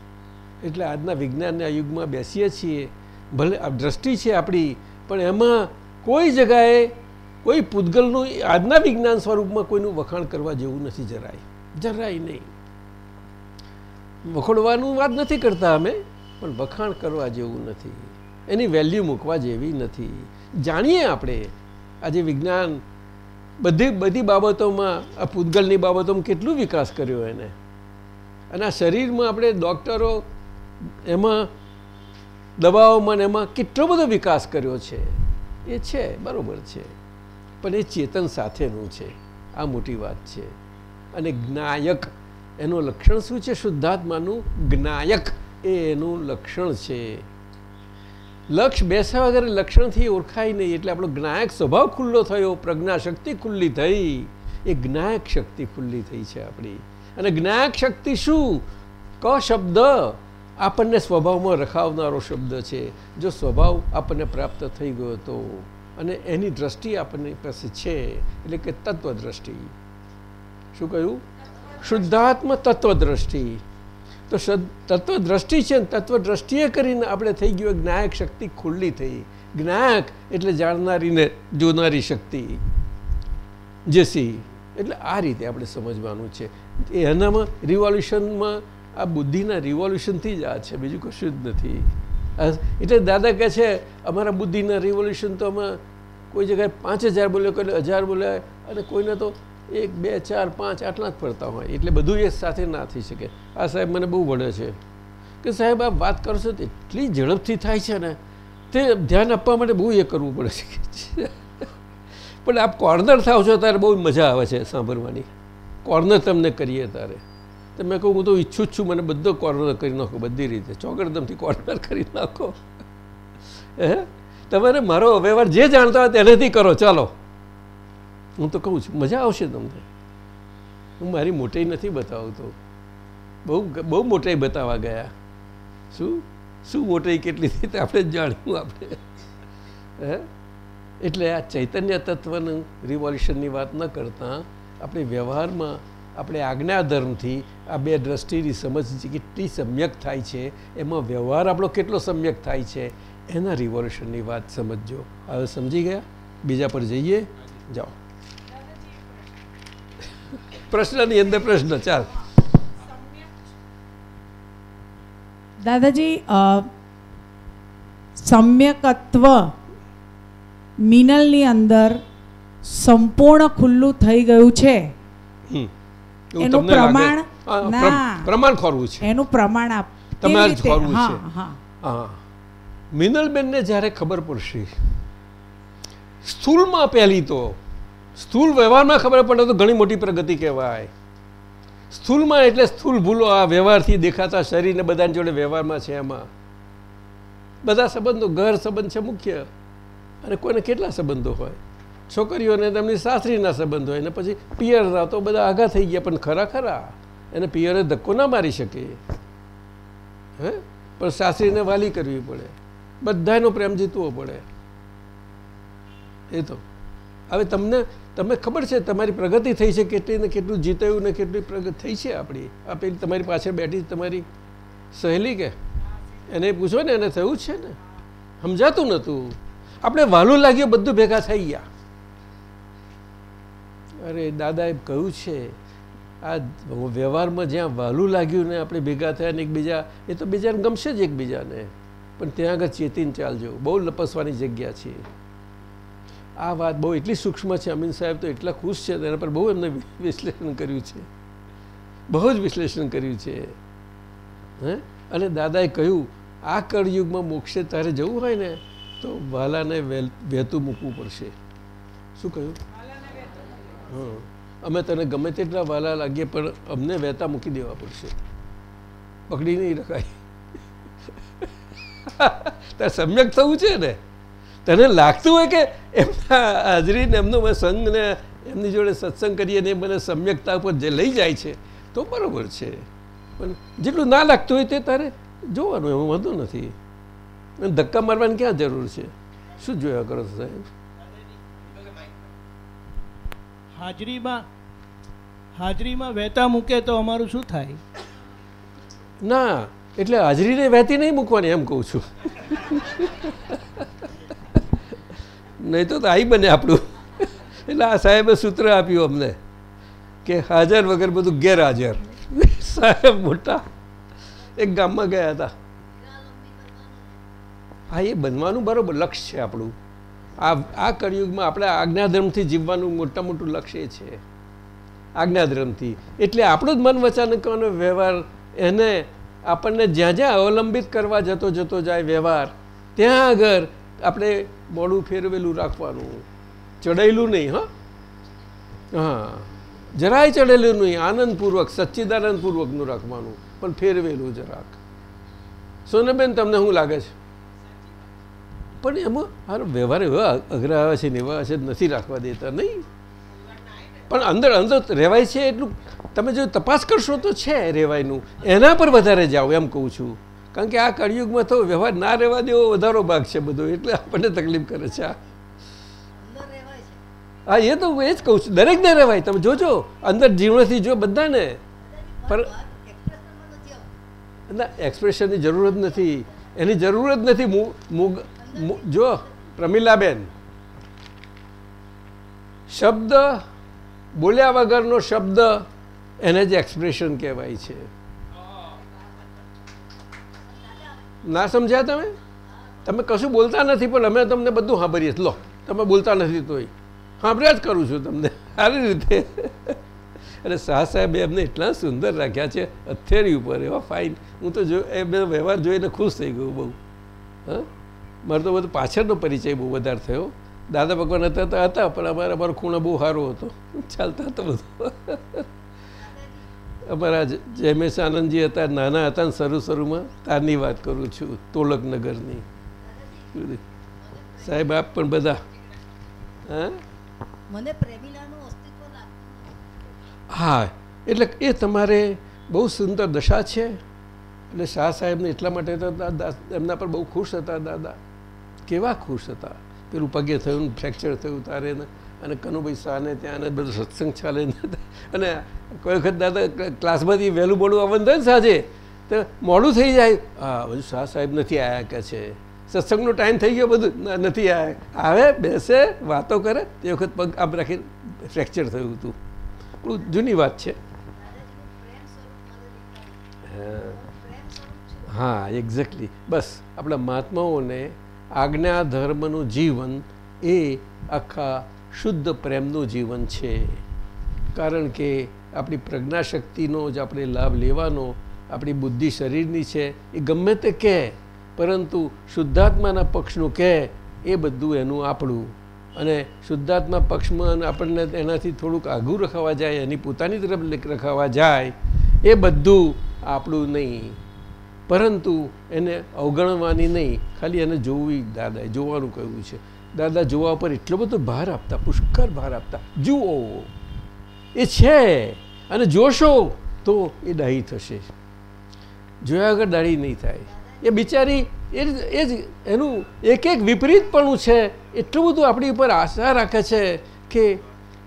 Speaker 3: એટલે આજના વિજ્ઞાનના યુગમાં બેસીએ છીએ. ભલે દ્રષ્ટિ છે આપણી, પણ એમાં કોઈ જગાએ કોઈ પૂતગલનું આજના વિજ્ઞાન સ્વરૂપમાં કોઈનું વખાણ કરવા જેવું નથી જરાય. જરાય નહીં. વખોડવાનું વાત નથી કરતા અમે, પણ વખાણ કરવા જેવું નથી. એની વેલ્યુ મૂકવા જેવી નથી. જાણીએ આપણે, આજે વિજ્ઞાન બધી બધી બાબતોમાં, આ પૂતગલની બાબતોમાં કેટલું વિકાસ કર્યો એને. અને આ શરીરમાં આપણે ડૉક્ટરો એમાં દવાઓમાં એમાં કેટલો બધો વિકાસ કર્યો છે. એ છે, બરાબર છે. પણ એ ચેતન સાથેનું છે. આ મોટી વાત છે. અને જ્ઞાયક, એનું લક્ષણ શું છે? શુદ્ધાત્માનું જ્ઞાયક એ એનું લક્ષણ છે. લક્ષ બેસા વગર લક્ષણથી ઓળખાય નહીં એટલે આપણો જ્ઞાયક સ્વભાવ ખુલ્લો થયો પ્રજ્ઞા શક્તિ ખુલ્લી થઈ. એ જ્ઞાયક શક્તિ ખુલ્લી થઈ છે આપણી. અને જ્ઞાયક શક્તિ શું? ક શબ્દ આપણને સ્વભાવમાં રખાવનારો શબ્દ છે. જો સ્વભાવ આપણને પ્રાપ્ત થઈ ગયો તો અને એની દ્રષ્ટિ આપણની પાસે છે, એટલે કે તત્વદ્રષ્ટિ. શું કહ્યું? શુદ્ધાત્મ તત્વદ્રષ્ટિ. તો તત્વદ્રષ્ટિ છે ને તત્વદ્રષ્ટિએ કરીને આપણે થઈ ગયું જ્ઞાયક શક્તિ ખુલ્લી થઈ. જ્ઞાયક એટલે જાણનારીને જોનારી શક્તિ. જેસી એટલે આ રીતે આપણે સમજવાનું છે. એનામાં રિવોલ્યુશનમાં આ બુદ્ધિના રિવોલ્યુશનથી જ આ છે, બીજું કશું જ નથી. એટલે દાદા કહે છે, અમારા બુદ્ધિના રિવોલ્યુશન તો અમે કોઈ જગ્યાએ પાંચ હજાર બોલ્યો, કોઈ હજાર બોલ્યા, અને કોઈને તો એક, બે, ચાર, પાંચ આટલા જ પડતા હોય. એટલે બધું એ સાથે ના થઈ શકે. આ સાહેબ મને બહુ વળે છે કે સાહેબ આ વાત કરશો તો એટલી ઝડપથી થાય છે ને, તે ધ્યાન આપવા માટે બહુ એ કરવું પડે છે. પણ આપ કોર્નર થાવ છો ત્યારે બહુ મજા આવે છે સાંભળવાની. કોર્નર તમને કરીએ ત્યારે. તો મેં કહું, હું તો ઈચ્છું જ છું મને બધો કોર્નર કરી નાખો, બધી રીતે. ચોકડદમથી કોર્નર કરી નાખો. હે? તમારે મારો વ્યવહાર જે જાણતા હોય તેનાથી કરો. ચાલો. હું તો કહું છું, મજા આવશે તમને. હું મારી મોટાઈ નથી બતાવતો. બહુ બહુ મોટાઈ બતાવવા ગયા. શું? શું મોટાઈ કેટલી થઈ તે આપણે જાણવું આપણે. હે? એટલે આ ચૈતન્ય તત્વનું રિવોલ્યુશનની વાત ન કરતાં, આપણે વ્યવહારમાં, આપણે આજ્ઞાધર્મથી આ બે દ્રષ્ટિની સમજ કેટલી સમ્યક થાય છે, એમાં વ્યવહાર આપણો કેટલો સમ્યક થાય છે, એના રિવોલ્યુશનની વાત સમજજો. હવે સમજી ગયા? બીજા પર જઈએ? જાઓ. પ્રશ્નની અંદર પ્રશ્ન ચાલ.
Speaker 5: દાદાજી સમ્યકત્વ મિનલની અંદર સંપૂર્ણ ખુલ્લું થઈ ગયું છે. એનું પ્રમાણ? ના.
Speaker 3: પ્રમાણ ખોરવું છે.
Speaker 5: એનું પ્રમાણ આપ
Speaker 3: તમે
Speaker 5: કેવી
Speaker 3: આ જ ખોરવું છે.
Speaker 5: હા.
Speaker 3: હા. મિનલબેનને જ્યારે ખબર પડશે સ્થૂળમાં પહેલી તો સ્થૂળ વ્યવહારમાં ખબર પડે તો ઘણી મોટી પ્રગતિ કહેવાય. સ્થૂળમાં એટલે સ્થૂળ ભૂલો આ વ્યવહારથી દેખાતા શરીરને બધાની જોડે વ્યવહારમાં છે એમાં બધા સંબંધો ઘર સંબંધ છે મુખ્ય. અને કોઈને કેટલા સંબંધો હોય? છોકરીઓને તેમની સાસરીના સંબંધ હોય ને પછી પિયરના તો બધા આઘા થઈ ગયા પણ ખરા ખરા. એને પિયરે ધક્કો ના મારી શકે. હે? પણ સાસરીને વાલી કરવી પડે. બધાનો પ્રેમ જીતવો પડે. એ તો. હવે તમને તમને ખબર છે તમારી પ્રગતિ થઈ છે કેટલી ને કેટલું જીતાયું ને કેટલી પ્રગતિ થઈ છે આપણી? આ તમારી પાછળ બેઠી તમારી સહેલી કે? એને પૂછો ને, એને થયું છે ને. સમજાતું નહોતું આપણે વાલું લાગ્યું બધું ભેગા થઈ ગયા. અરે દાદાએ કહ્યું છે, આ વ્યવહારમાં જ્યાં વાલું લાગ્યું ને આપણે ભેગા થયા ને એકબીજા, એ તો બીજાને ગમશે જ એકબીજાને. પણ ત્યાં આગળ ચેતીને ચાલજો. બહુ લપસવાની જગ્યા છે. આ વાત બહુ એટલી સૂક્ષ્મ છે, અમીન સાહેબ તો એટલા ખુશ છે, તેના પર બહુ એમને વિશ્લેષણ કર્યું છે. બહુ જ વિશ્લેષણ કર્યું છે. હે? અને દાદાએ કહ્યું, આ કળયુગમાં મોક્ષે તારે જવું હોય ને, તો વાલાને વહેતું મૂકવું પડશે. શું કહ્યું? હં અમે તને ગમે તેટલા વાલા લાગીએ, પણ અમને વહેતા મૂકી દેવા પડશે. પકડી નહીં રખાય. તારે સમ્યક થવું છે ને? તને લાગતું હોય કે એમના હાજરીને એમનો મેં સંઘ એમની જોડે સત્સંગ કરીએ ને એ મને સમ્યકતા ઉપર જે લઈ જાય છે તો બરાબર છે. પણ જેટલું ના લાગતું હોય તે તારે જોવાનું એમાં વાંધો નથી. અને ધક્કા મારવાની ક્યાં જરૂર છે? શું જોયા કરો છો સાહેબ?
Speaker 1: હાજરીમાં હાજરીમાં વહેતા મૂકે તો અમારું શું થાય?
Speaker 3: ના એટલે હાજરીને વહેતી નહીં મૂકવાની એમ કહું છું. નહીં તો આઈ બને આપણું. એટલે આ સાહેબે સૂત્ર આપ્યું અમને કે હાજર વગર બધું ગેરહાજર. સાહેબ મોટા. એક ગામમાં ગયા હતા. હા, એ બનવાનું બરોબર લક્ષ્ય છે આપણું. આ આ કળિયુગમાં આપણે આજ્ઞાધર્મથી જીવવાનું મોટા મોટું લક્ષ્ય છે. આજ્ઞાધર્મથી. એટલે આપણું જ મન વચાનકોનો વ્યવહાર એને આપણને જ્યાં જ્યાં અવલંબિત કરવા જતો જતો જાય વ્યવહાર, ત્યાં આગળ આપણે મોડું ફેરવેલું રાખવાનું. ચડેલું નહીં, હા? હા. જરાય ચડેલું નહીં, આનંદપૂર્વક, સચ્ચિદાનંદપૂર્વકનું રાખવાનું, પણ ફેરવેલું જરાક. સોનબેન, તમને શું લાગે છે? પણ એમાં હારો વ્યવહાર એવા અઘરા આવે છે ને એવા છે નથી રાખવા દેતા, નહીં? પણ અંદર અંદર રહેવાય છે એટલું. તમે જો તપાસ કરશો તો છે રહેવાયનું. એના પર વધારે જાઓ, એમ કહું છું. કારણ કે આ કળિયુગમાં તો વ્યવહાર ના રહેવા દેવો વધારો ભાગ છે બધો એટલે આપણને તકલીફ કરે છે આ હા એ તો એ જ કહું છું દરેકને રહેવાય તમે જોજો અંદર જીવનથી જો બધાને પર ના એક્સપ્રેશનની જરૂર જ નથી એની જરૂર જ નથી જો પ્રમીલાબેન. શબ્દ બોલ્યા વગરનો શબ્દ એને જ એક્સપ્રેશન કહેવાય છે. ના સમજ્યા તમે? તમે કશું બોલતા નથી, પણ અમે તમને બધું સાંભળીએ. લો, તમે બોલતા નથી તોય. સાંભળ્યા જ કરું છું તમને. સારી રીતે. અને શાહ સાહેબે એમને એટલા સુંદર રાખ્યા છે અથેરી ઉપર. એવા ફાઇન હું તો જો, એ બે વ્યવહાર જોઈને ખુશ થઈ ગયો બહુ. હા? મારે તો બધું પાછળનો પરિચય બહુ વધારે થયો. દાદા ભગવાન હતા તો હતા, પણ અમારા, અમારો ખૂણો બહુ સારો હતો. ચાલતા હતો બધું. અમારા જયમેશ આનંદજી હતા નાના હતા ને શરૂ શરૂમાં તારની વાત કરું છું તોલકનગરની. સાહેબ આપ પણ બધા. હા? એટલે એ તમારે બહુ સુંદર દશા છે. એટલે શાહ સાહેબને એટલા માટે તો એમના પર બહુ ખુશ હતા દાદા. કેવા ખુશ હતા? પેલું પગે થયું ફ્રેક્ચર થયું તારે ને અને કનુભાઈ શાહને ત્યાં બધું સત્સંગ ચાલે. અને કોઈ વખત દાદા, ક્લાસમાંથી વહેલું બોલું આવવાનું થાય ને સાંજે, તો મોડું થઈ જાય. હા બધું શાહ સાહેબ નથી આવ્યા કે છે. સત્સંગનો ટાઈમ થઈ ગયો, બધું નથી આવ્યા આવે, બેસે, વાતો કરે. તે વખત પગ આમ રાખી ફ્રેક્ચર થયું હતું. બહુ જૂની વાત છે. હા એક્ઝેક્ટલી બસ, આપણા મહાત્માઓને આજ્ઞા, ધર્મનું જીવન એ આખા શુદ્ધ પ્રેમનું જીવન છે. કારણ કે આપણી પ્રજ્ઞાશક્તિનો જ આપણે લાભ લેવાનો, આપણી બુદ્ધિ શરીરની છે, એ ગમે તે કહે, પરંતુ શુદ્ધાત્માના પક્ષનું કહે, એ બધું એનું આપણું. અને શુદ્ધાત્મા પક્ષમાં આપણને એનાથી થોડુંક આઘું રખાવા જાય, એની પોતાની તરફ રખાવા જાય, એ બધું આપણું નહીં. પરંતુ એને અવગણવાની નહીં. ખાલી એને જોવી દાદાએ જોવાનું કહ્યું છે. દાદા જોવા પર એટલો બધો ભાર આપતા, પુષ્કળ ભાર આપતા. જુઓ, એ છે. અને જોશો તો એ ડાહી થશે. જોયા વગર દાઢી નહીં થાય. એ બિચારી, એ જ એ જ, એનું એક એક વિપરીતપણું છે. એટલું બધું આપણી ઉપર આશા રાખે છે કે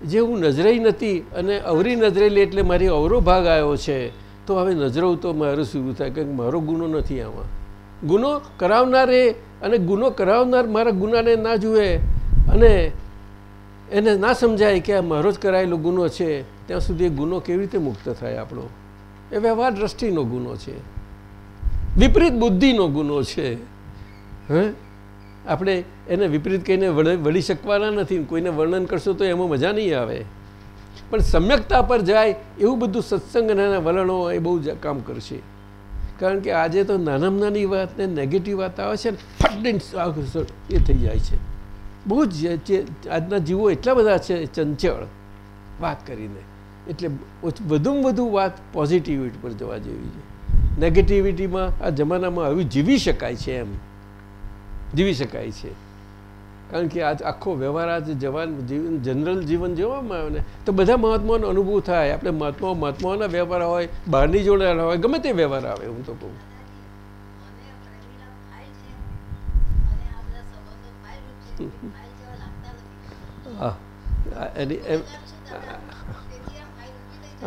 Speaker 3: જે હું નજરેઈ નથી અને અવરી નજરેલી એટલે મારી અવરો ભાગ આવ્યો છે, તો હવે નજરવું તો મારું શું થાય? કે મારો ગુનો નથી આમાં. ગુનો કરાવનારે અને ગુનો કરાવનાર મારા ગુનાને ના જુએ અને એને ના સમજાય કે આ મારો જ કરાયેલો ગુનો છે, ત્યાં સુધી ગુનો કેવી રીતે મુક્ત થાય આપણો? એ વ્યવહાર દ્રષ્ટિનો ગુનો છે. વિપરીત બુદ્ધિનો ગુનો છે. હે? આપણે એને વિપરીત કહીને વળી શકવાના નથી. કોઈને વર્ણન કરશો તો એમાં મજા નહીં આવે. પણ સમ્યકતા પર જાય એવું બધું સત્સંગ અને વલણો એ બહુ કામ કરશે. કારણ કે આજે તો નાનામાં નાની વાત ને નેગેટિવ વાત આવે છે ને ફટ એ થઈ જાય છે. બહુ જ આજના જીવો એટલા બધા છે, ચંચળ વાત કરીને. એટલે વધુમાં વધુ વાત પોઝિટિવિટી પર જવા જેવી છે. નેગેટિવિટીમાં આ જમાનામાં આવી જીવી શકાય છે એમ. જીવી શકાય છે. કારણ કે આજ આખો વ્યવહાર, આજ જવાન જીવન, જનરલ જીવન જોવામાં આવે ને, તો બધા મહાત્માનો અનુભવ થાય. આપણે મહાત્માઓ મહાત્માઓના વ્યવહાર હોય, બહારની જોડે હોય, ગમે તે વ્યવહાર આવે, હું તો કહું.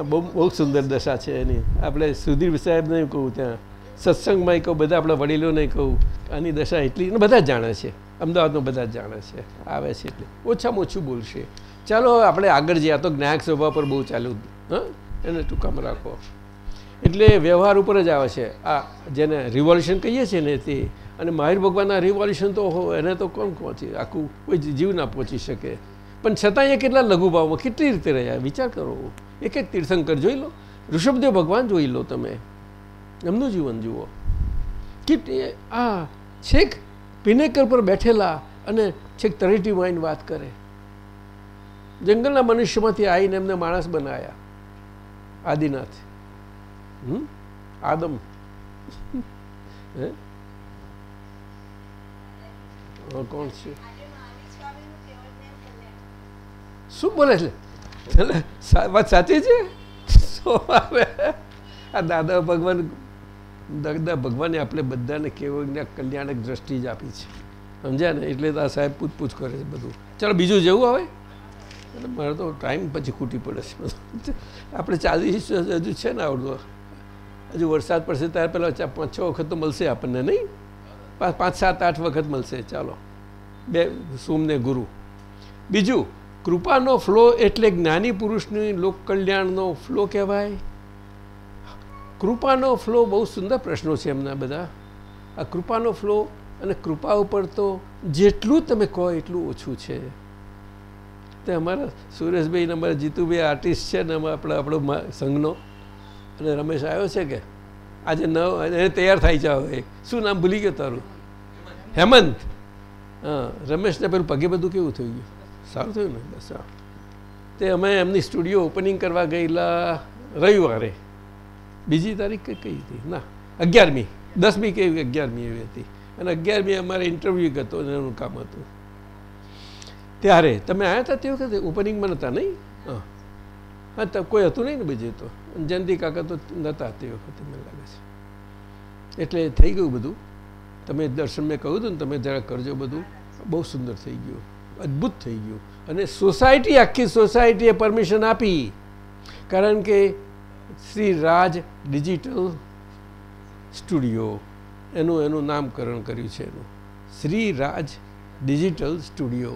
Speaker 3: બહુ બહુ સુંદર દશા છે એની. આપણે સુધીર સાહેબને કહું ત્યાં. સત્સંગમાં કહું, બધા આપણા વડીલોને કહું. આની દશા એટલી બધા જાણે છે. અમદાવાદમાં બધા જાણે છે. આવે છે એટલે. ઓછામાં ઓછું બોલશે. ચાલો આપણે આગળ જઈએ. તો જ્ઞાયક સ્વભાવ પર બહુ ચાલ્યું હં? એને ટૂંકામાં રાખો. એટલે વ્યવહાર ઉપર જ આવે છે. આ જેને રિવોલ્યુશન કહીએ છીએ ને તે. અને મહાવીર ભગવાનના રિવોલ્યુશન તો હો, એને તો કોણ પહોંચી? આખું કોઈ જીવ ના પહોંચી શકે. પણ છતાં એ કેટલા લઘુભાવમાં કેટલી રીતે રહ્યા? વિચાર કરો. એક એક તીર્થંકર જોઈ લો. ઋષભદેવ ભગવાન જોઈ લો તમે. એમનું જીવન જુઓ. કે આ છેક પિનેકર પર બેઠેલા અને છેક તળેટી વાઈને વાત કરે. જંગલના મનુષ્યમાંથી આવીને એમને માણસ બનાવ્યા આદિનાથ. આદમ. કોણ છે? શું બોલે છે? વાત સાચી છે? સોમારે આ દાદા ભગવાન દાદા ભગવાને આપણે બધાને કેવું કલ્યાણક દ્રષ્ટિ જ આપી છે. સમજ્યા ને? એટલે આ સાહેબ પૂછપૂછ કરે છે બધું. ચાલો, બીજું જવું એટલે મારે તો ટાઈમ પછી ખૂટી પડે છે આપણે ચાલીસ હજુ છે ને આવડતો? હજુ વરસાદ પડશે ત્યારે પહેલાં પાંચ, છ વખત તો મળશે આપણને, નહીં? પાંચ, સાત, આઠ વખત મળશે. ચાલો. બે સોમને ગુરુ. બીજું, કૃપાનો ફ્લો એટલે જ્ઞાની પુરુષની લોક કલ્યાણનો ફ્લો કહેવાય. કૃપાનો ફ્લો બહુ સુંદર પ્રશ્નો છે એમના બધા. આ કૃપાનો ફ્લો અને કૃપા ઉપર તો જેટલું તમે કહો એટલું ઓછું છે. તે અમારા સુરેશભાઈ ને અમારા જીતુભાઈ આર્ટિસ્ટ છે ને આપણા આપણો સંઘનો. અને રમેશ આવ્યો છે કે? આજે નવ એને તૈયાર થાય છે હવે. શું નામ ભૂલી ગયો તારું? હેમંત. હા, રમેશને પેલું પગે બધું કેવું થઈ ગયું? સારું થયું ને? બસ તે અમે એમની સ્ટુડિયો ઓપનિંગ કરવા ગયેલા રવિવારે. બીજી તારીખ કઈ હતી? ના, અગિયારમી. દસમી કે અગિયારમી એવી હતી. અને અગિયારમી અમારે ઇન્ટરવ્યૂ હતો અને એનું કામ હતું. ત્યારે તમે આવ્યા હતા તે વખતે? ઓપનિંગમાં નહોતા નહીં? હા. હા કોઈ હતું નહીં ને બીજું તો? જયંતિ કાકા તો નહોતા તે વખતે મને લાગે છે. એટલે થઈ ગયું બધું. તમે દર્શન મેં કહ્યું હતું ને, તમે જરા કરજો બધું. બહુ સુંદર થઈ ગયું. અદ્ભુત થઈ ગયું. અને સોસાયટી આખી સોસાયટીએ પરમિશન આપી. કારણ કે શ્રી રાજ ડિજિટલ સ્ટુડિયો. એનું એનું નામકરણ કર્યું છે એનું. Shri Raj digital studio.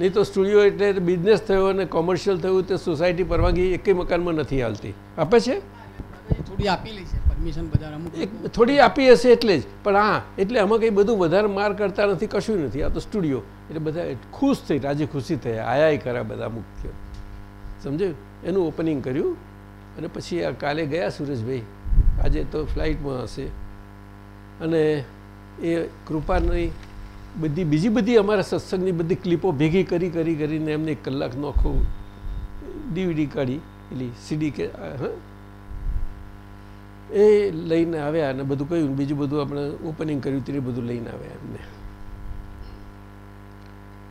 Speaker 3: નહીં તો સ્ટુડિયો એટલે બિઝનેસ થયો અને કોમર્શિયલ થયું તે સોસાયટી પરવાનગી એકેય મકાનમાં નથી હાલતી. આપે છે?
Speaker 6: થોડી આપેલી છે પરમિશન બધા અમુક
Speaker 3: થોડી આપી હશે એટલે જ. પણ હા એટલે આમાં કંઈ બધું વધારે માર કરતા નથી કશું નથી. આ તો સ્ટુડિયો. એટલે બધા ખુશ થઈ રાજી ખુશી થયા આયા કર્યા બધા મુખ્ય. સમજ્યું? એનું ઓપનિંગ કર્યું. અને પછી આ કાલે ગયા સુરેશભાઈ. આજે તો ફ્લાઇટમાં હશે. અને એ કૃપાની બધી, બીજી બધી અમારા સત્સંગની બધી ક્લિપો ભેગી કરી કરી, કરીને એમને એક કલાકનો આખો ડીવીડી કાઢી, પેલી સીડી કે એ લઈને આવ્યા અને બધું કહ્યું બીજું બધું આપણે ઓપનિંગ કર્યું તે બધું લઈને આવ્યા એમને.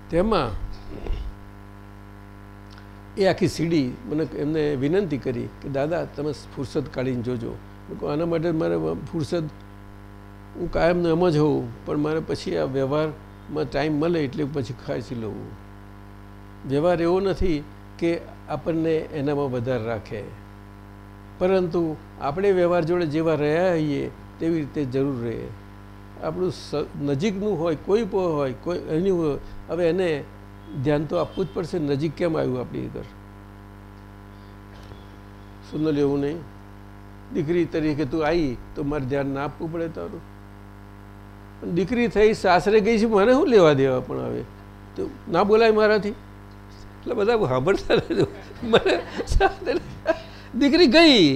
Speaker 3: તેમાં એ આખી સીડી મને એમને વિનંતી કરી કે, દાદા, તમે ફુરસદ કાઢીને જોજો. આના માટે મારે ફુરસદ, હું કાયમને એમ જ હોઉં, પણ મારે પછી આ વ્યવહારમાં ટાઈમ મળે એટલે પછી ખાંચી લઉં. વ્યવહાર એવો નથી કે આપણને એનામાં વધારે રાખે. પરંતુ આપણે વ્યવહાર જોડે જેવા રહ્યા હોઈએ, તેવી રીતે જરૂર રહે. આપણું નજીકનું હોય, કોઈ પણ હોય, કોઈ એની હવે એને ધ્યાન તો આપવું જ પડશે. નજીક કેમ આવ્યું આપણી ઘર? સુંદર એવું નહીં. દીકરી તરીકે તું આવી તો મારે ધ્યાન ના આપવું પડે તારું. પણ દીકરી થઈ, સાસરે ગઈ છે, મને શું લેવા દેવા પણ હવે તો ના બોલાય મારાથી? એટલે બધા સાંભળતા રહેજો. મને દીકરી ગઈ.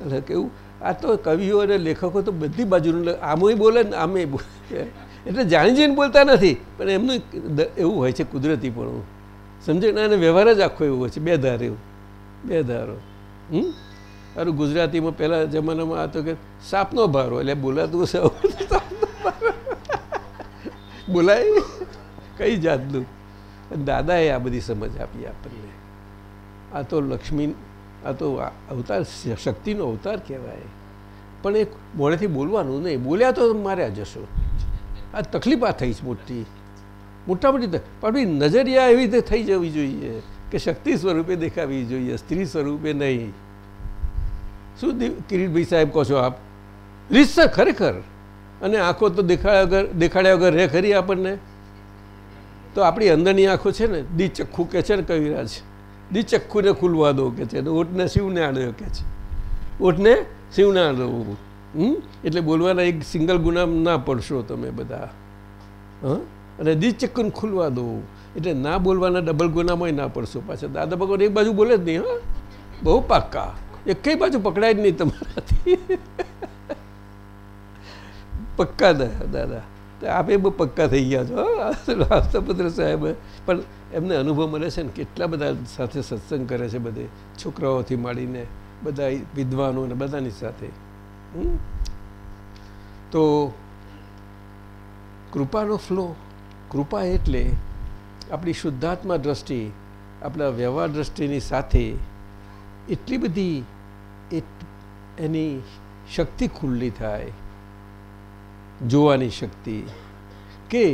Speaker 3: એટલે કેવું? આ તો કવિઓ અને લેખકો તો બધી બાજુનું આમેય બોલે ને આમે બોલે. એટલે જાણી જઈને બોલતા નથી. પણ એમનું એવું હોય છે કુદરતી પણ સમજે? ને અને વ્યવહાર જ આખો એવો હોય છે. બે ધાર એવું. બે ધારો. હમ? અરે ગુજરાતીમાં પહેલા જમાનામાં આ તો કે સાપનો ભારો. એટલે બોલાતું સૌ બોલાય? કઈ જાતનું? દાદાએ આ બધી સમજ આપી આપણને. આ તો લક્ષ્મી, આ તો અવતાર શક્તિનો અવતાર કહેવાય. પણ એ મોડેથી બોલવાનું નહીં. બોલ્યા તો માર્યા જશો. આ તકલીફ આ થઈ છે મોટી. મોટા મોટી પણ નજરિયા એવી રીતે થઈ જવી જોઈએ કે શક્તિ સ્વરૂપે દેખાવી જોઈએ, સ્ત્રી સ્વરૂપે નહીં. શું કિરીટભાઈ સાહેબ કહો છો આપ? રીતસર ખરેખર. અને આંખો તો દેખાડ્યા વગર દેખાડ્યા વગર રહે ખરી આપણને? તો આપણી અંદરની આંખો છે ને, દી ચખ્ખું કે છે ને કવિરાજ? દી ચખ્ખુને ખુલવા દો કે છે ઓટને શિવને આડ્યો કે છે. ઓટને શિવને આડવું એટલે બોલવાના એક સિંગલ ગુના ના પડશો તમે બધા. હં? અને દિચક્કન ખુલવા દો. એટલે ના બોલવાના ડબલ ગુનામાં ના પડશો પાછા. દાદા ભગવાન એક બાજુ બોલે જ નહીં, હા? બહુ પાક્કા. એક કઈ બાજુ પકડાય જ નહીં તમારાથી. પક્કા દાદા. તો આપે બહુ પક્કા થઈ ગયા છો રાષ્ટ્રપતિ સાહેબ. પણ એમને અનુભવ મળે છે ને, કેટલા બધા સાથે સત્સંગ કરે છે બધે. છોકરાઓથી માંડીને બધા વિદ્વાનો ને બધાની સાથે? તો કૃપાનો ફ્લો કૃપા એટલે આપણી શુદ્ધાત્મા દ્રષ્ટિ, આપણા વ્યવહાર દ્રષ્ટિની સાથે એટલી બધી એની શક્તિ ખુલ્લી થાય, જોવાની શક્તિ કે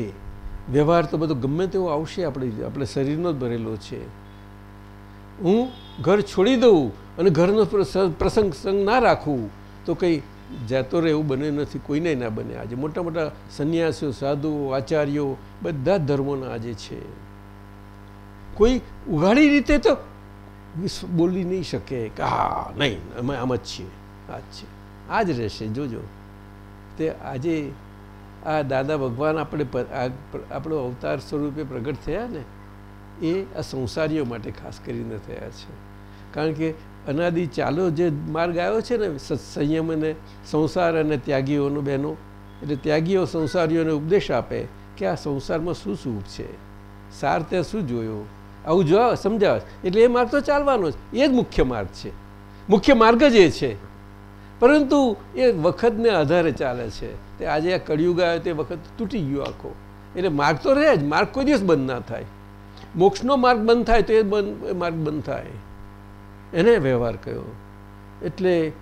Speaker 3: વ્યવહાર તો બધો ગમે તેવો આવશે આપણે આપણે શરીરનો જ ભરેલો છે. હું ઘર છોડી દઉં અને ઘરનો પ્રસંગ સંગ ના રાખું, તો કંઈ જાતો રહે એવું બને નથી કોઈને ના બને. આજે મોટા મોટા સંન્યાસીઓ સાધુઓ આચાર્યો, બધા ધર્મોના આજે છે. કોઈ ઉઘાડી રીતે તો બોલી નહીં શકે કે, હા, નહીં, અમે આમ જ છીએ આ જ છે. આ જ રહેશે, જોજો. તે આજે આ દાદા ભગવાન આપણે આપણો અવતાર સ્વરૂપે પ્રગટ થયા ને, એ આ સંસારીઓ માટે ખાસ કરીને થયા છે. કારણ કે અનાદિ ચાલો જે માર્ગ આવ્યો છે ને સંયમ અને સંસાર અને ત્યાગીઓનો બહેનો, એટલે ત્યાગીઓ સંસારીઓને ઉપદેશ આપે કે આ સંસારમાં શું સુખ છે? સાર ત્યાં શું જોયું? આવું જો સમજાવે, એટલે એ માર્ગ તો ચાલવાનો જ, એ જ મુખ્ય માર્ગ છે. મુખ્ય માર્ગ જ એ છે. પરંતુ એ વખતને આધારે ચાલે છે. તે આજે આ કળિયુગ આવ્યો, તે વખત તૂટી ગયો આખો. એટલે માર્ગ તો રહે જ, માર્ગ કોઈ દિવસ બંધ ના થાય. મોક્ષનો માર્ગ બંધ થાય તો એ બંધ માર્ગ બંધ થાય. એને વ્યવહાર કયો એટલે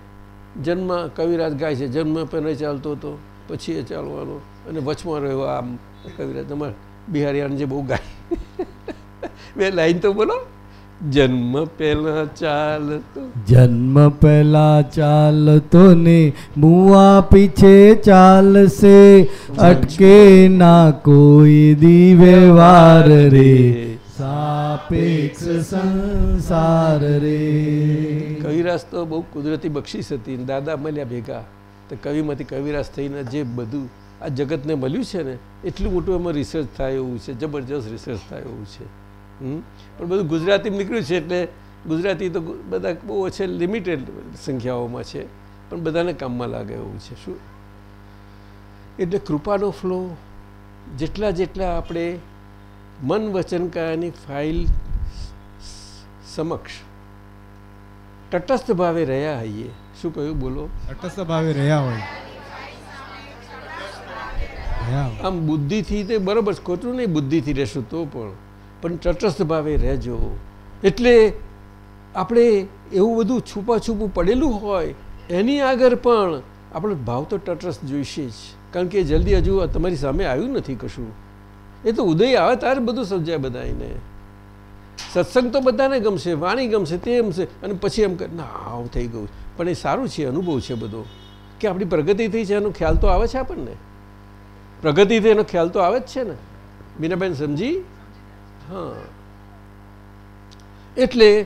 Speaker 3: જન્મ કવિરાજ ગાય છે જન્મ પહેલાં ચાલતો હતો પછી એ ચાલવાનો. અને વચમાં રહ્યો આમ કવિરાજ તમારે બિહારીયાને જે બહુ ગાય. બે લાઈન તો બોલો. જન્મ પહેલા ચાલતો.
Speaker 2: જન્મ પહેલા ચાલતો ને મુઆ પીછે ચાલશે. અટકે ના કોઈ દિવ્યવાર રે. સા સાપેક્ષ સંસાર રે.
Speaker 3: કવિરાજ તો બહુ કુદરતી બક્ષિસ હતી દાદા મળ્યા ભેગા. તો કવિમાંથી કવિરાજ થઈને જે બધું આ જગતને મળ્યું છે ને, એટલું મોટું એમાં રિસર્ચ થાય એવું છે, જબરજસ્ત રિસર્ચ થાય એવું છે? પણ બધું ગુજરાતીમાં નીકળ્યું છે એટલે ગુજરાતી તો બધા બહુ ઓછે લિમિટેડ સંખ્યાઓમાં છે, પણ બધાને કામમાં લાગે એવું છે. શું? એટલે કૃપાનો ફ્લો જેટલા જેટલા આપણે મન વચન કાયાની ફાઇલ સમક્ષ તટસ્થ ભાવે રહ્યા હોઈએ. શું કહ્યું? બોલો.
Speaker 6: તટસ્થ ભાવે રહ્યા હોય.
Speaker 3: આમ બુદ્ધિથી તે બરાબર ખોટું નહીં બુદ્ધિથી રહેશું તો પણ. પણ તટસ્થ ભાવે રહેજો. એટલે આપણે એવું બધું છૂપાછૂપું પડેલું હોય એની આગળ પણ આપણો ભાવ તો તટસ્થ જોઈશે જ. કારણ કે જલ્દી હજુ તમારી સામે આવ્યું નથી કશું. એ તો ઉદય આવે ત્યારે બધું સમજાય બધાને સત્સંગ તો બધાને ગમશે, વાણી ગમશે, તે ગમશે, અને પછી એમ કે, ના, આવું થઈ ગયું પણ એ સારું છે, અનુભવ છે બધો. કે આપણી પ્રગતિ થઈ છે, એનો ખ્યાલ તો આવે છે આપણને. પ્રગતિથી એનો ખ્યાલ તો આવે જ છે ને. મીનાબેન, સમજી? હા. એટલે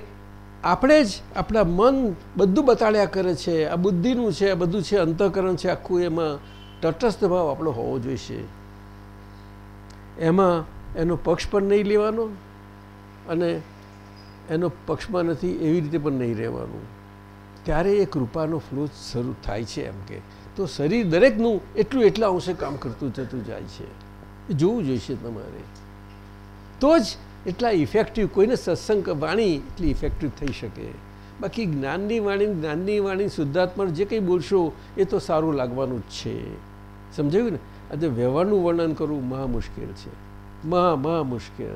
Speaker 3: આપણે જ આપણા મન બધું બતાડ્યા કરે છે, આ બુદ્ધિનું છે, આ બધું છે, અંતઃકરણ છે, આખું એમાં તટસ્થ ભાવ આપણો હોવો જોઈશે એમાં એનો પક્ષ પણ નહીં લેવાનો અને એનો પક્ષમાં નથી એવી રીતે પણ નહીં રહેવાનું. ત્યારે એ કૃપાનો ફ્લો શરૂ થાય છે એમ કે. તો શરીર દરેકનું એટલું એટલા અંશે કામ કરતું થતું જાય છે. એ જોવું જોઈશે તમારે. તો જ એટલા ઇફેક્ટિવ કોઈને સત્સંગ વાણી એટલી ઇફેક્ટિવ થઈ શકે. બાકી જ્ઞાનની વાણી જ્ઞાનની વાણી શુદ્ધાત્મા જે કંઈ બોલશો એ તો સારું લાગવાનું જ છે. સમજાયું ને? આજે વ્યવહારનું વર્ણન કરવું મહા મુશ્કેલ છે. મહા મહા મુશ્કેલ.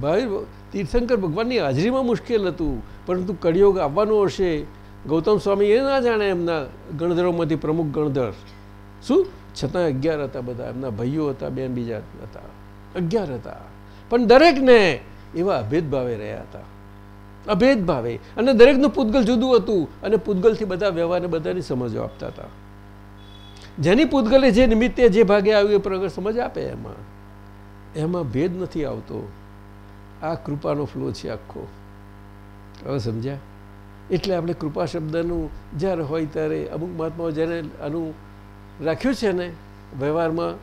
Speaker 3: ભાઈ, તીર્થંકર ભગવાનની હાજરીમાં મુશ્કેલ હતું, પરંતુ કળિયોગ આવવાનો હશે. ગૌતમ સ્વામી એ ના જાણે એમના ગણધરોમાંથી પ્રમુખ ગણધર. શું? છતાં અગિયાર હતા બધા, એમના ભાઈઓ હતા, બેન બીજા હતા. અગિયાર હતા. પણ દરેકને એવા અભેદભાવે રહ્યા હતા. અભેદભાવે. અને દરેકનું પૂતગલ જુદું હતું અને પૂતગલથી બધા વ્યવહારને બધાની સમજો આપતા હતા. જેની પૂતગલે જે નિમિત્તે જે ભાગે આવ્યું એ પ્રગટ સમજ આપે એમાં. એમાં ભેદ નથી આવતો. આ કૃપાનો ફ્લો છે આખો. હવે સમજ્યા? એટલે આપણે કૃપા શબ્દનું જ્યારે હોય ત્યારે અમુક મહાત્માઓ જેને આનું રાખ્યું છે ને વ્યવહારમાં,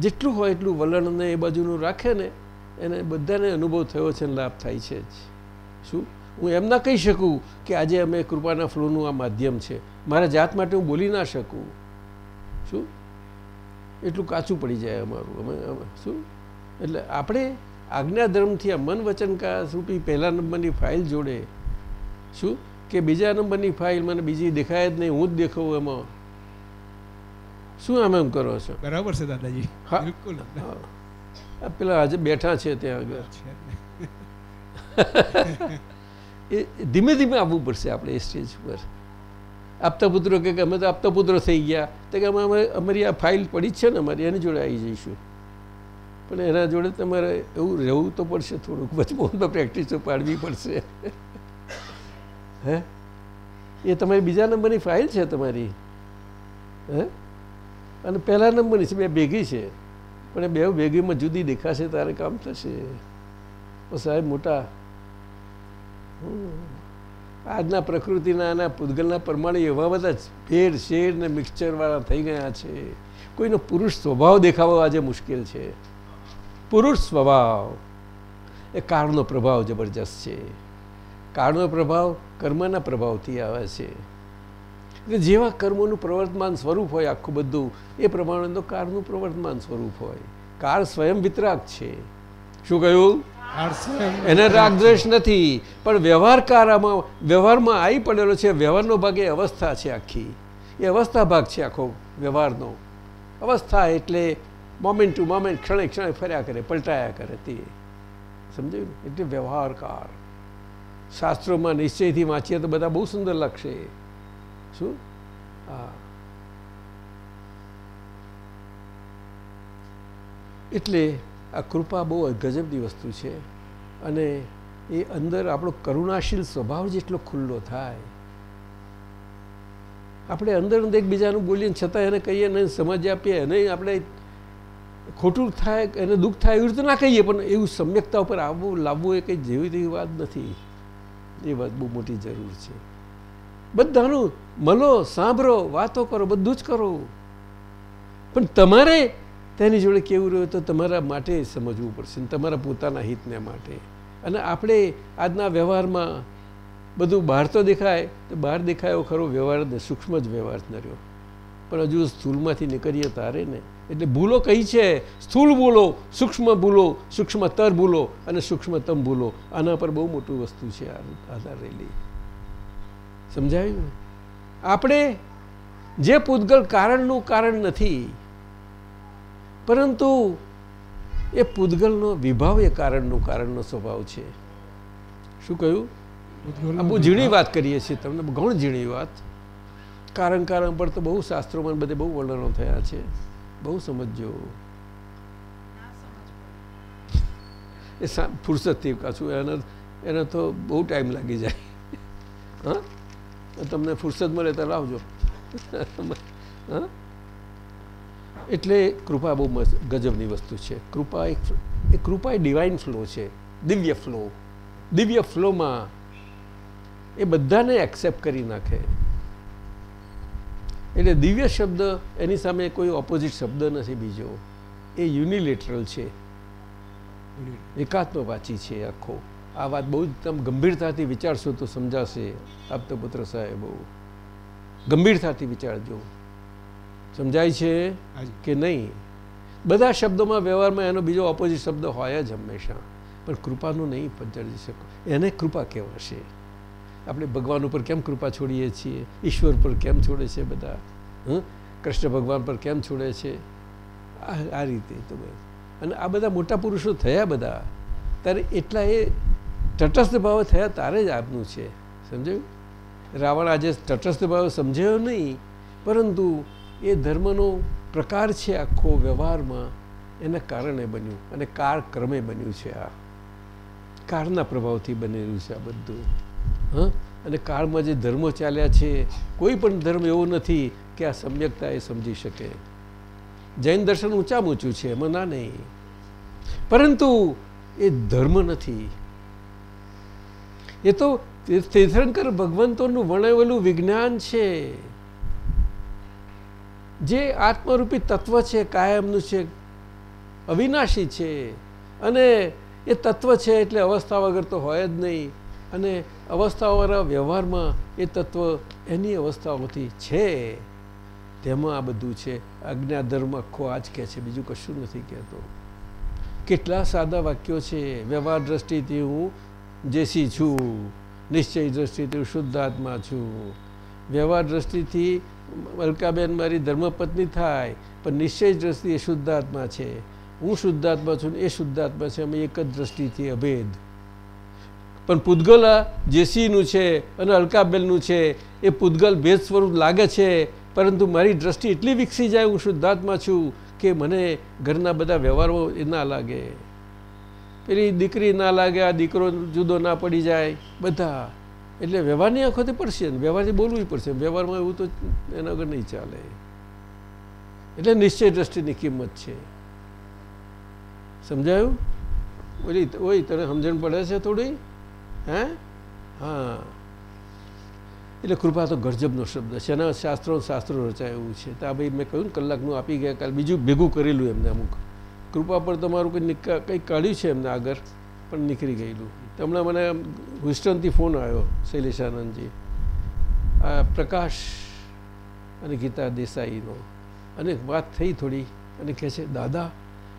Speaker 3: જેટલું હોય એટલું વલણને એ બાજુનું રાખે ને, એને બધાને અનુભવ થયો છે ને લાભ થાય છે જ. શું? હું એમ ના કહી શકું કે આજે અમે કૃપાના ફ્લોનું આ માધ્યમ છે. મારા જાત માટે હું બોલી ના શકું. શું? એટલું કાચું પડી જાય અમારું. અમે શું? એટલે આપણે આજ્ઞા ધર્મથી આ મન વચન કા રૂપી પહેલા નંબરની ફાઇલ જોડે. શું? કે બીજા નંબરની ફાઇલ મને બીજી દેખાય જ નહીં હું જ દેખાવું એમાં. શું આમ એમ કરો છો?
Speaker 6: બરાબર છે દાદાજી.
Speaker 3: હા.
Speaker 6: બિલકુલ.
Speaker 3: પેલા આજે બેઠા છે ત્યાં આગળ.
Speaker 6: છે.
Speaker 3: એ ધીમે ધીમે આવવું પડશે આપણે એ સ્ટેજ પર આપતા પુત્રો કે અમે તો આપતા પુત્રો થઈ ગયા. તો કે અમે અમે- અમારી આ ફાઇલ પડી જ છે ને અમારી, એની જોડે આવી જઈશું. પણ એના જોડે તમારે એવું રહેવું તો પડશે થોડુંક. વચમાં પ્રેક્ટિસ પાડવી પડશે. હે? એ તમારી બીજા નંબરની ફાઇલ છે તમારી? હે? અને પહેલા નંબરની છે, બે ભેગી છે. પણ એ બે ભેગીમાં જુદી દેખાશે, તારે કામ થશે. સાહેબ મોટા. આજના પ્રકૃતિના આના પૂતગલના પ્રમાણે એવા બધા ભેર શેડ ને મિક્સચરવાળા થઈ ગયા છે. કોઈનો પુરુષ સ્વભાવ દેખાવો આજે મુશ્કેલ છે. પુરુષ સ્વભાવ એ કાળનો પ્રભાવ જબરજસ્ત છે. કાળનો પ્રભાવ કર્મના પ્રભાવથી આવે છે. એટલે જેવા કર્મોનું પ્રવર્તમાન સ્વરૂપ હોય આખું બધું, એ પ્રમાણે તો કાળનું પ્રવર્તમાન સ્વરૂપ હોય. કાળ સ્વયં વિતરાક છે. શું કહ્યું? એને રાગદ્વેષ નથી પણ વ્યવહારકારામાં વ્યવહારમાં આવી પડેલો છે વ્યવહારનો ભાગ એ અવસ્થા છે આખી. એ અવસ્થા ભાગ છે આખો વ્યવહારનો. અવસ્થા એટલે મોમેન્ટ ટુ મોમેન્ટ ક્ષણે ક્ષણે ફર્યા કરે પલટાયા કરે તે. સમજાયું ને? એટલે વ્યવહારકાર. શાસ્ત્રોમાં નિશ્ચયથી વાંચીએ તો બધા બહુ સુંદર લાગશે શું? હા. એટલે આ કૃપા બહુ ગજબની વસ્તુ છે. અને એ અંદર આપણો કરુણાશીલ સ્વભાવ જેટલો ખુલ્લો થાય. આપણે અંદર અંદર એકબીજાનું બોલીએ છતાં એને કહીએ ને સમજ આપીએ એને આપણે ખોટું થાય, એને દુઃખ થાય એવી રીતે ના કહીએ, પણ એવું સમ્યકતા ઉપર આવવું, લાવવું એ કંઈ જેવી તેવી વાત નથી. એ વાત બહુ મોટી જરૂર છે. બધાનું મળો સાંભળો, વાતો કરો, બધું જ કરો. પણ તમારે તેની જોડે કેવું રહ્યું તો તમારા માટે સમજવું પડશે તમારા પોતાના હિતને માટે. અને આપણે આજના વ્યવહારમાં બધું બહાર તો દેખાય, તો બહાર દેખાયો ખરો વ્યવહાર ને સૂક્ષ્મ જ વ્યવહાર ન રહ્યો. પણ હજુ સ્થૂલમાંથી નીકળીએ તારે ને. એટલે ભૂલો કઈ છે? સ્થૂળ ભૂલો, સૂક્ષ્મ ભૂલો, સૂક્ષ્મતર ભૂલો અને સૂક્ષ્મતમ ભૂલો. આના પર બહુ મોટું વસ્તુ છે આધાર રહેલી. સમજાયું આપણે જે પૂતગલ કારણનું કારણ નથી પરંતુ એ પૂદગલનો વિભાવ એ કારણનું કારણનો સ્વભાવ છે. શું કહ્યું? બહુ ઝીણી વાત કરીએ છીએ તમને ઘણું ઝીણી વાત. કારણ કારણ પર તો બહુ શાસ્ત્રોમાં બધે બહુ વર્ણનો થયા છે. બહુ સમજજો. એ ફુરસદથી પાછું એને એને તો બહુ ટાઈમ લાગી જાય. હા? તમને ફુરસદ મળે તો લાવજો. હા? એટલે કૃપા બહુ ગજબની વસ્તુ છે. કૃપા એક એ કૃપા એ ડિવાઇન ફ્લો છે. દિવ્ય ફ્લો દિવ્ય ફ્લોમાં એ બધાને એક્સેપ્ટ કરી નાખે. એટલે દિવ્ય શબ્દ એની સામે કોઈ ઓપોઝિટ શબ્દ નથી બીજો. એ યુનિલેટરલ છે. એકાત્મવાચી છે આખો. આ વાત બહુ જ તમે ગંભીરતાથી વિચારશો તો સમજાશે આપતા પુત્ર સાહેબ બહુ. ગંભીરતાથી વિચારજો. સમજાય છે કે નહીં? બધા શબ્દોમાં વ્યવહારમાં એનો બીજો ઓપોઝિટ શબ્દ હોય જ હંમેશા. પણ કૃપાનું નહીં પંચરજી શકો. એને કૃપા કહેવાશે આપણે ભગવાન ઉપર કેમ કૃપા છોડીએ છીએ? ઈશ્વર પર કેમ છોડે છે બધા? હં? કૃષ્ણ ભગવાન પર કેમ છોડે છે? આ આ રીતે તો અને આ બધા મોટા પુરુષો થયા બધા. ત્યારે એટલા એ તટસ્થ ભાવ થયા તારે જ આપનું છે. સમજાયું? રાવણ આજે તટસ્થ ભાવ સમજાયો નહીં. પરંતુ એ ધર્મનો પ્રકાર છે આખો વ્યવહારમાં એના કારણે બન્યું અને કાર ક્રમે બન્યું છે આ. કાળના પ્રભાવથી બનેલું છે આ બધું. હં? અને કાળમાં જે ધર્મો ચાલ્યા છે, કોઈ પણ ધર્મ એવો નથી કે આ સમ્યકતા એ સમજી શકે. જૈન દર્શન ઊંચામાં ઊંચું છે, એમાં ના નહીં. પરંતુ એ ધર્મ નથી. એ તો તીર્થંકર ભગવંતોનું વર્ણવેલું વિજ્ઞાન છે. જે આત્મરૂપી તત્વ છે, કાયમનું છે, અવિનાશી છે, અને એ તત્વ છે એટલે અવસ્થા વગર તો હોય જ નહીં. અને અવસ્થાઓવાળા વ્યવહારમાં એ તત્વ એની અવસ્થાઓથી છે. તેમાં આ બધું છે. અજ્ઞાધર્મ આખો આ જ કહે છે. બીજું કશું નથી કહેતો. કેટલા સાદા વાક્યો છે. વ્યવહાર દ્રષ્ટિથી હું જેસી છું. નિશ્ચય દ્રષ્ટિથી હું શુદ્ધાત્મા છું. વ્યવહાર દ્રષ્ટિથી અલકાબેન મારી ધર્મપત્ની થાય, પણ નિશ્ચય દ્રષ્ટિ એ શુદ્ધાત્મા છે. હું શુદ્ધાત્મા છું એ શુદ્ધાત્મા છે, અમે એક જ દ્રષ્ટિથી અભેદ. પણ પૂતગલ આ જેસીનું છે અને અલકાબેનનું છે, એ પૂતગલ ભેદ સ્વરૂપ લાગે છે, પરંતુ મારી દ્રષ્ટિ એટલી વિકસી જાય હું શુદ્ધાત્મા છું કે મને ઘરના બધા વ્યવહારો એ ના લાગે. પેલી દીકરી ના લાગે, આ દીકરો જુદો ના પડી જાય, બધા એટલે વ્યવહારની આંખોથી પડશે ને, વ્યવહારથી બોલવું પડશે. વ્યવહારમાં એવું તો એના આગળ નહીં ચાલે. એટલે નિશ્ચય દ્રષ્ટિની કિંમત છે. સમજાયું? ઓલી, ઓય, તને સમજણ પડે છે થોડી? હે? હા. એટલે કૃપા તો ગરજબનો શબ્દ છે. એના શાસ્ત્રો શાસ્ત્રો રચાય એવું છે. તો ભાઈ મેં કહ્યું ને, કલાકનું આપી ગયા, કાલે બીજું ભેગું કરેલું એમને અમુક. કૃપા પર તમારું કંઈ કંઈક કાઢ્યું છે એમને આગળ? પણ નીકળી ગયેલું. હમણાં મને હુસ્ટનથી ફોન આવ્યો શૈલેષાનંદજી આ પ્રકાશ અને ગીતા દેસાઈનો. અને વાત થઈ થોડી, અને કહે છે, દાદા,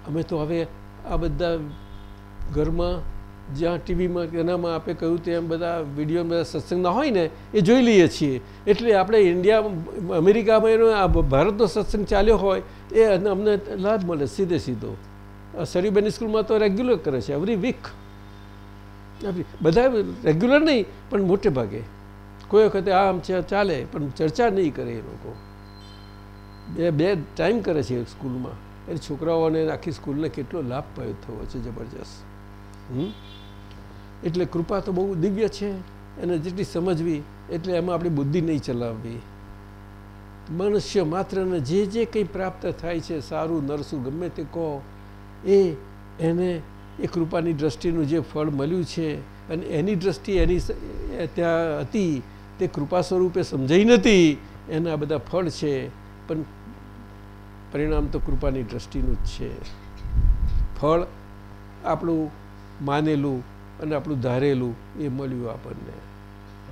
Speaker 3: અમે તો હવે આ બધા ઘરમાં જ્યાં ટીવીમાં, એનામાં આપે કહ્યું તેમ બધા વીડિયો બધા સત્સંગના હોય ને, એ જોઈ લઈએ છીએ. એટલે આપણે ઇન્ડિયા, અમેરિકામાં એનો આ ભારતનો સત્સંગ ચાલ્યો હોય, એ અમને લાભ મળે સીધે સીધો. સરીબેન સ્કૂલમાં તો રેગ્યુલર કરે છે, એવરી વીક. બધા રેગ્યુલર નહીં, પણ મોટે ભાગે. કોઈ વખતે આમ છે ચાલે, પણ ચર્ચા નહીં કરે એ લોકો. બે બે ટાઈમ કરે છે સ્કૂલમાં. એટલે છોકરાઓને આખી સ્કૂલને કેટલો લાભ થયો છે જબરજસ્ત. એટલે કૃપા તો બહુ દિવ્ય છે, એને જેટલી સમજવી, એટલે એમાં આપણી બુદ્ધિ નહીં ચલાવવી. મનુષ્ય માત્રને જે જે કંઈ પ્રાપ્ત થાય છે, સારું, નરસું, ગમે તે કહો, એ એને એ કૃપાની દ્રષ્ટિનું જે ફળ મળ્યું છે અને એની દ્રષ્ટિ એની ત્યાં હતી, તે કૃપા સ્વરૂપે સમજાઈ નથી, એના બધા ફળ છે, પણ પરિણામ તો કૃપાની દ્રષ્ટિનું જ છે. ફળ આપણું માનેલું અને આપણું ધારેલું એ મળ્યું આપણને.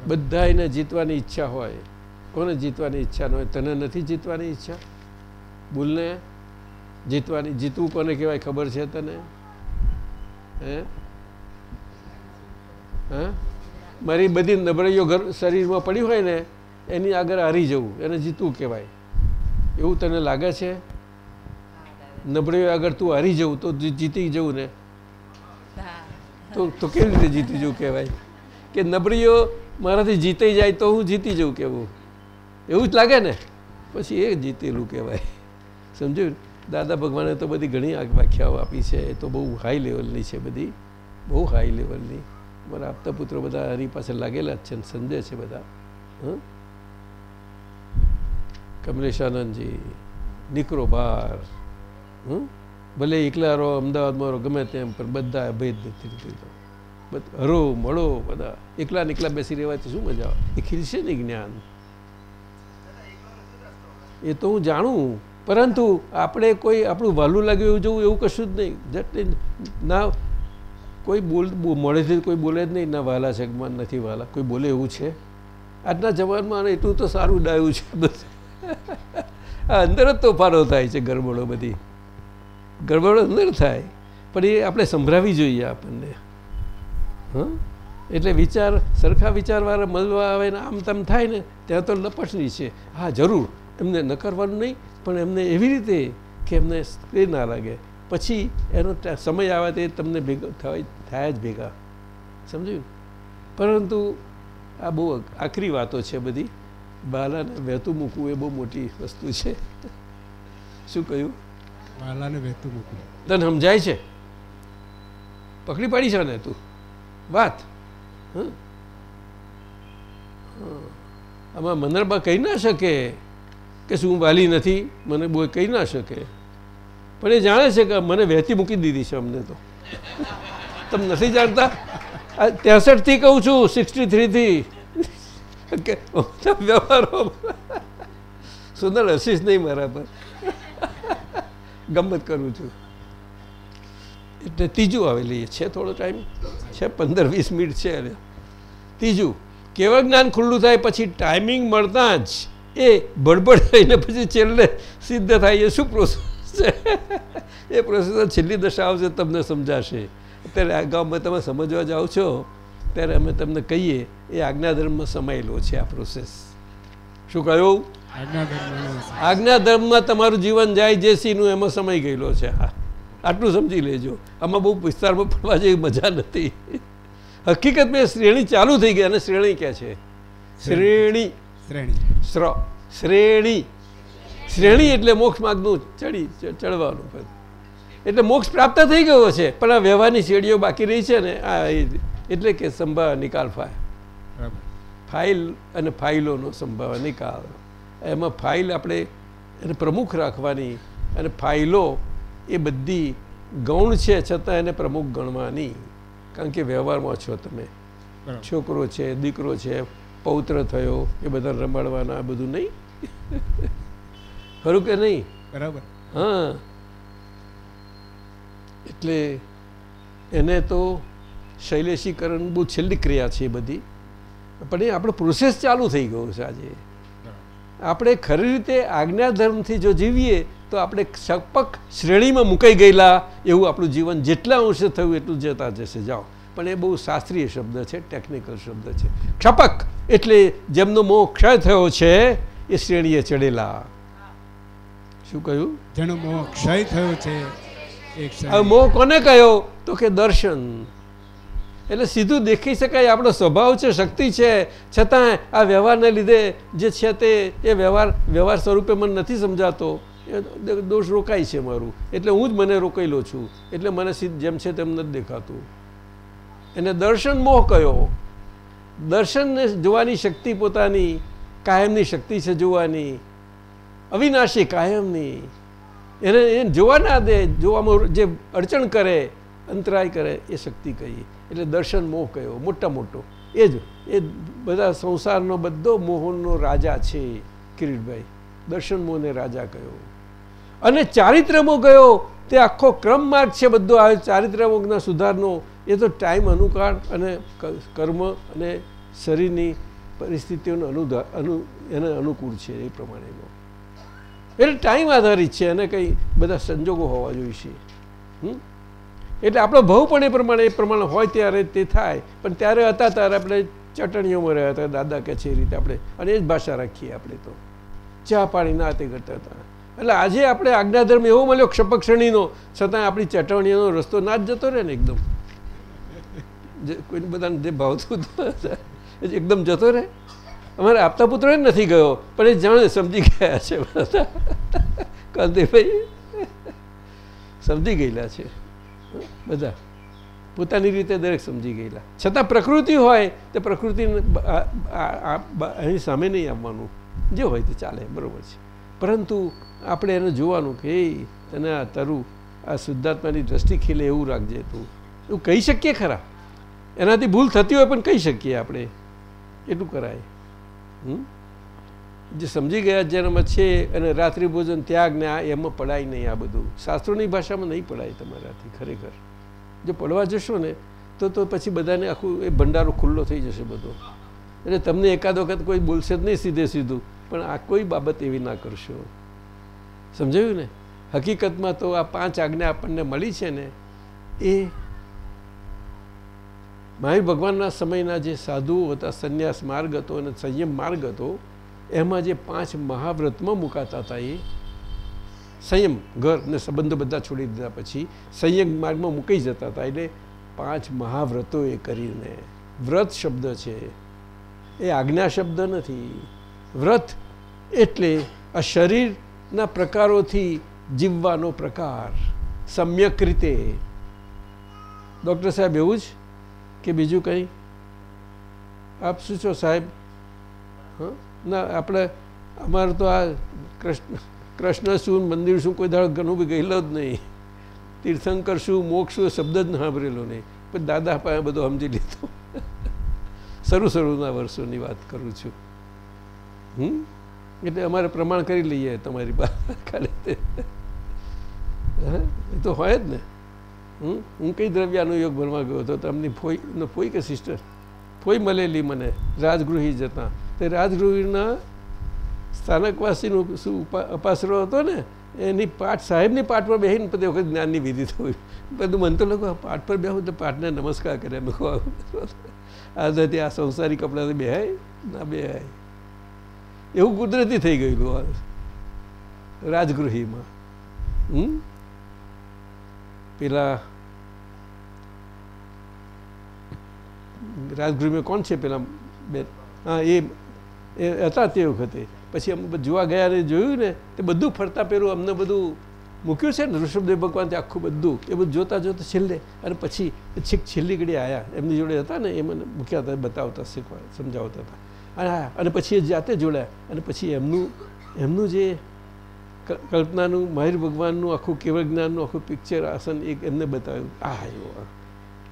Speaker 3: બધા એને જીતવાની ઈચ્છા હોય. કોને જીતવાની ઈચ્છા ન હોય? તને નથી જીતવાની ઈચ્છા? બોલને જીતવાની, જીતવું કોને કહેવાય? ખબર છે તને? હે? હે? મારી બધી નબળાઈઓ ઘર શરીરમાં પડી હોય ને, એની આગળ હારી જવું, એને જીતવું કહેવાય. એવું તને લાગે છે? નબળાઈઓ આગળ તું હારી જવું, તો જીતી જવું ને. તો તો કેવી રીતે જીતી જવું કહેવાય? કે નબળીઓ મારાથી જીતી જાય તો હું જીતી જવું કેવું એવું જ લાગે ને? પછી એ જીતેલું કહેવાય. સમજ્યું? દાદા ભગવાને તો બધી ઘણી વ્યાખ્યાઓ આપી છે, એ તો બહુ હાઈ લેવલની છે બધી. બહુ હાઈ લેવલની મારા આપતા પુત્રો બધા હરી પાસે લાગેલા જ છે ને સમજે છે બધા. હં? કમલેશાનંદજી નીકળો બહાર. હં? ભલે એકલા રહો, અમદાવાદમાં રહો, ગમે તેમ, પણ બધા અભેદ નથી હરો, મળો બધા. એકલા ને એકલા બેસી રહેવાથી શું મજા આવે? એ ખીલશે નહીં જ્ઞાન. એ તો હું જાણું. પરંતુ આપણે કોઈ આપણું વહાલું લાગ્યું એવું જવું, એવું કશું જ નહીં. જટ ના કોઈ બોલ મોડેથી કોઈ બોલે જ નહીં. ના વહાલા છે નથી વહાલા. કોઈ બોલે એવું છે? આજના જમાનમાં એટલું તો સારું ડાયું છે બધું. અંદર જ તોફાનો થાય છે ગરબડો બધી. ગરબડો અંદર થાય. પણ એ આપણે સંભળાવી જોઈએ આપણને. હં? એટલે વિચાર, સરખા વિચારવાળા મળવા આવે ને આમ તેમ થાય ને, ત્યાં તો લપસણી છે. હા, જરૂર. એમને ન કરવાનું નહીં. પણ એમને એવી રીતે કે એમને એ ના લાગે. પછી એનો સમય આવે તે તમને ભેગા થાય થાય જ ભેગા. સમજ્યું? પરંતુ આ બહુ આખરી વાતો છે બધી. બાલાને વહેતું મૂકવું એ બહુ મોટી વસ્તુ છે. શું કહ્યું?
Speaker 6: બાલાને વહેતું મૂકવું.
Speaker 3: તને સમજાય છે? પકડી પાડી છે ને તું. વાત. હં? હં. આમાં મનરબા કહી ના શકે. કે શું વાલી નથી, મને બોય કહી ના શકે. પણ એ જાણે છે કે મને વહેતી મૂકી દીધી છે અમને તો. તમે નથી જાણતા? ત્રેસઠથી કહું છું, સિક્સટી થ્રીથી. વ્યવહારો સુંદર હસીશ નહીં મારા પર. ગમત કરું છું. એટલે ત્રીજું આવેલી છે થોડો ટાઈમ છે પંદર, વીસ મિનિટ છે. ત્રીજું કેવળ જ્ઞાન ખુલ્લું થાય? પછી ટાઈમિંગ મળતા જ એ બળબડ થઈને પછી છેલ્લે સિદ્ધ થાય એ શું પ્રોસેસ છે? એ પ્રોસેસ છેલ્લી દશા આવશે તમને સમજાશે. અત્યારે ગામમાં તમે સમજવા જાઓ છો ત્યારે અમે તમને કહીએ એ આજ્ઞાધર્મમાં સમાયેલો છે આ પ્રોસેસ શું કહ્યું?
Speaker 6: આજ્ઞા
Speaker 3: ધર્મમાં તમારું જીવન જાય જે સીનું એમાં સમય ગયેલો છે. હા. આટલું સમજી લેજો. આમાં બહુ વિસ્તારમાં પડવા જેવી મજા નથી. હકીકતમાં એ શ્રેણી ચાલુ થઈ ગઈ અને શ્રેણી ક્યાં છે? શ્રેણી.
Speaker 6: શ્રેણી.
Speaker 3: શ્ર શ્રેણી. શ્રેણી એટલે મોક્ષ માર્ગનું ચડી ચડવાનું એટલે મોક્ષ પ્રાપ્ત થઈ ગયો છે પણ આ વ્યવહારની શેડીઓ બાકી રહી છે ને આ એટલે કે સંભાવ નિકાલ ફાય. ફાઇલ અને ફાઇલોનો સંભાવ નિકાલ. એમાં ફાઇલ આપણે એને પ્રમુખ રાખવાની અને ફાઇલો એ બધી ગૌણ છે છતાં એને પ્રમુખ ગણવાની. કારણ કે વ્યવહારમાં છો તમે. છોકરો છે દીકરો છે પૌત્ર થયો એ બધા રમાડવાના આ બધું નહીં? ખરું કે નહીં?
Speaker 6: બરાબર.
Speaker 3: હા. એટલે એને તો શૈલેષીકરણ બહુ છેલ્લી ક્રિયા છે બધી. પણ એ આપણો પ્રોસેસ ચાલુ થઈ ગયો છે આજે. આપણે ખરી રીતે આજ્ઞાધર્મથી જો જીવીએ તો આપણે સપક શ્રેણીમાં મુકાઈ ગયેલા એવું આપણું જીવન જેટલા અંશે થયું એટલું જતા જશે. જાઓ. પણ એ બહુ શાસ્ત્રીય શબ્દ છે ટેકનિકલ શબ્દ છે. ક્ષપક. એટલે જેમનો મોહ ક્ષય થયો છે એ શ્રેણીએ ચડેલા. શું કહ્યું?
Speaker 6: જેનો મોહ ક્ષય થયો છે
Speaker 3: હવે મોહ કોને કહ્યો? તો કે દર્શન. એટલે સીધું દેખી શકાય આપણો સ્વભાવ છે શક્તિ છે. છતાં આ વ્યવહારને લીધે જે છે તે એ વ્યવહાર વ્યવહાર સ્વરૂપે મને નથી સમજાતો. એ દોષ રોકાય છે મારું. એટલે હું જ મને રોકાયેલો છું. એટલે મને સીધ જેમ છે તેમ નથી દેખાતું. એને દર્શન મોહ કયો દર્શનને જોવાની શક્તિ પોતાની, કાયમની શક્તિ છે જોવાની. અવિનાશી કાયમની. એને એને જોવા ના દે, જોવામાં જે અડચણ કરે, અંતરાય કરે, એ શક્તિ કહી એટલે દર્શન મોહ કયો, મોટા મોટો. એ જ, એ બધા સંસારનો બધો મોહનનો રાજા છે કિરીટભાઈ. દર્શન મોહને રાજા કયો. અને ચારિત્રમો ગયો તે આખો ક્રમ માર્ગ છે બધો. આવે ચારિત્રમોગના સુધારનો એ તો ટાઈમ અનુકાળ અને કર્મ અને શરીરની પરિસ્થિતિઓનું અનુધા, અનુ, એને અનુકૂળ છે એ પ્રમાણેનો એટલે ટાઈમ આધારિત છે અને કંઈ બધા સંજોગો હોવા જોઈશે છે. એટલે આપણો ભાવ પણ એ પ્રમાણે એ પ્રમાણે હોય ત્યારે તે થાય. પણ ત્યારે હતા ત્યારે આપણે ચટણીઓમાં રહ્યા હતા, દાદા કે છે એ રીતે આપણે. અને એ જ ભાષા રાખીએ આપણે તો. ચા પાણી ના તે કરતા હતા. એટલે આજે આપણે આજ્ઞાધર્મ એવો મળ્યો ક્ષપક શ્રેણીનો, છતાં આપણી ચટણીઓનો રસ્તો ના જ જતો રહે ને એકદમ. જે કોઈને બધાને જે ભાવતું એકદમ જતો રહે. અમારે આપતા પુત્ર નથી ગયો, પણ એ જાણે સમજી ગયા છે બધા. ભાઈ, સમજી ગયેલા છે. બધા. પોતાની રીતે દરેક સમજી ગયેલા. છતાં પ્રકૃતિ હોય, તો પ્રકૃતિ એની સામે નહીં આવવાનું. જે હોય તે ચાલે, બરાબર છે. પરંતુ આપણે એને જોવાનું કે એ તને આ તરું, આ શુદ્ધાત્માની દ્રષ્ટિ ખીલે એવું રાખજે તું. એવું કહી શકીએ ખરા? એનાથી ભૂલ થતી હોય પણ કહી શકીએ આપણે. એટલું કરાય? જે સમજી ગયા જેનામાં છે અને રાત્રિ ભોજન ત્યાગ ને આ એમાં પડાય નહીં આ બધું. શાસ્ત્રોની ભાષામાં નહીં પડાય તમારાથી, ખરેખર. જો પડવા જશો ને, તો તો પછી બધાને આખું એ ભંડારો ખુલ્લો થઈ જશે બધો. એટલે તમને એકાદ વખત કોઈ બોલશે જ નહીં સીધે સીધું, પણ આ કોઈ બાબત એવી ના કરશો. સમજાયું ને? હકીકતમાં તો આ પાંચ આજ્ઞા આપણને મળી છે ને, એ મહાવીર ભગવાનના સમયના જે સાધુઓ હતા, સંન્યાસ માર્ગ હતો અને સંયમ માર્ગ હતો, એમાં જે પાંચ મહાવ્રતમાં મુકાતા હતા એ સંયમ, ઘર ને સંબંધો બધા છોડી દીધા પછી સંયમ માર્ગમાં મૂકી જતા હતા એટલે પાંચ મહાવ્રતો એ કરીને. વ્રત શબ્દ છે. એ આજ્ઞા શબ્દ નથી. વ્રત એટલે આ શરીરના પ્રકારોથી જીવવાનો પ્રકાર. સમ્યક રીતે. ડૉક્ટર સાહેબ, એવું જ? કે બીજું કંઈ? આપ શું છો સાહેબ. હં? ના, આપણે, અમારે તો આ કૃષ્ણ કૃષ્ણ શું મંદિર શું કોઈ દાડો ઘણું બી ગયેલો જ નહીં. તીર્થંકર શું, મોક્ષ શું શબ્દ જ સાંભળેલો નહીં. પણ દાદા પાસે બધું સમજી લીધો. શરૂ શરૂના વર્ષોની વાત કરું છું. હમ? એટલે અમારે પ્રમાણ કરી લઈએ તમારી પાસે. ખાલી તે? એ તો હોય જ ને. હમ હું કઈ દ્રવ્યાનુયોગ ભણવા ગયો હતો? તમને ફોઈ ફોઈ કે સિસ્ટર? ફોઈ મળેલી મને, રાજગૃહી જતા. તે રાજગૃહીના સ્થાનકવાસીનું શું અપાસરો હતો ને, એની પાઠ, સાહેબની પાઠ પર બેસીને બધી વખત જ્ઞાનની વિધિ થયું બધું મન તો લોકો પાઠ પર બેહું તો પાઠને નમસ્કાર કરે આ નથી આ સંસારી કપડાથી બેહાય, ના બેહાય. એવું કુદરતી થઈ ગયેલું રાજગૃહીમાં. હમ? પેલા રાજગૃહમાં કોણ છે પેલા બે હા, એ એ હતા તે વખતે. પછી અમે જોવા ગયા ને જોયું ને, તે બધું ફરતા પેલું અમને બધું મૂક્યું છે ને ઋષભદેવ ભગવાન તે આખું બધું, એ બધું જોતા જોતા છેલ્લે, અને પછી છેક છેલ્લી ઘડી આવ્યા એમની જોડે હતા ને, એ મને મૂક્યા હતા, બતાવતા શીખવા સમજાવતા હતા. અને હા, અને પછી એ જાતે જોડ્યા. અને પછી એમનું એમનું જે કલ્પનાનું, માહિર ભગવાનનું, આખું કેવળ જ્ઞાનનું, આખું પિક્ચર આસન એક એમને બતાવ્યું. આ. આવ્યો.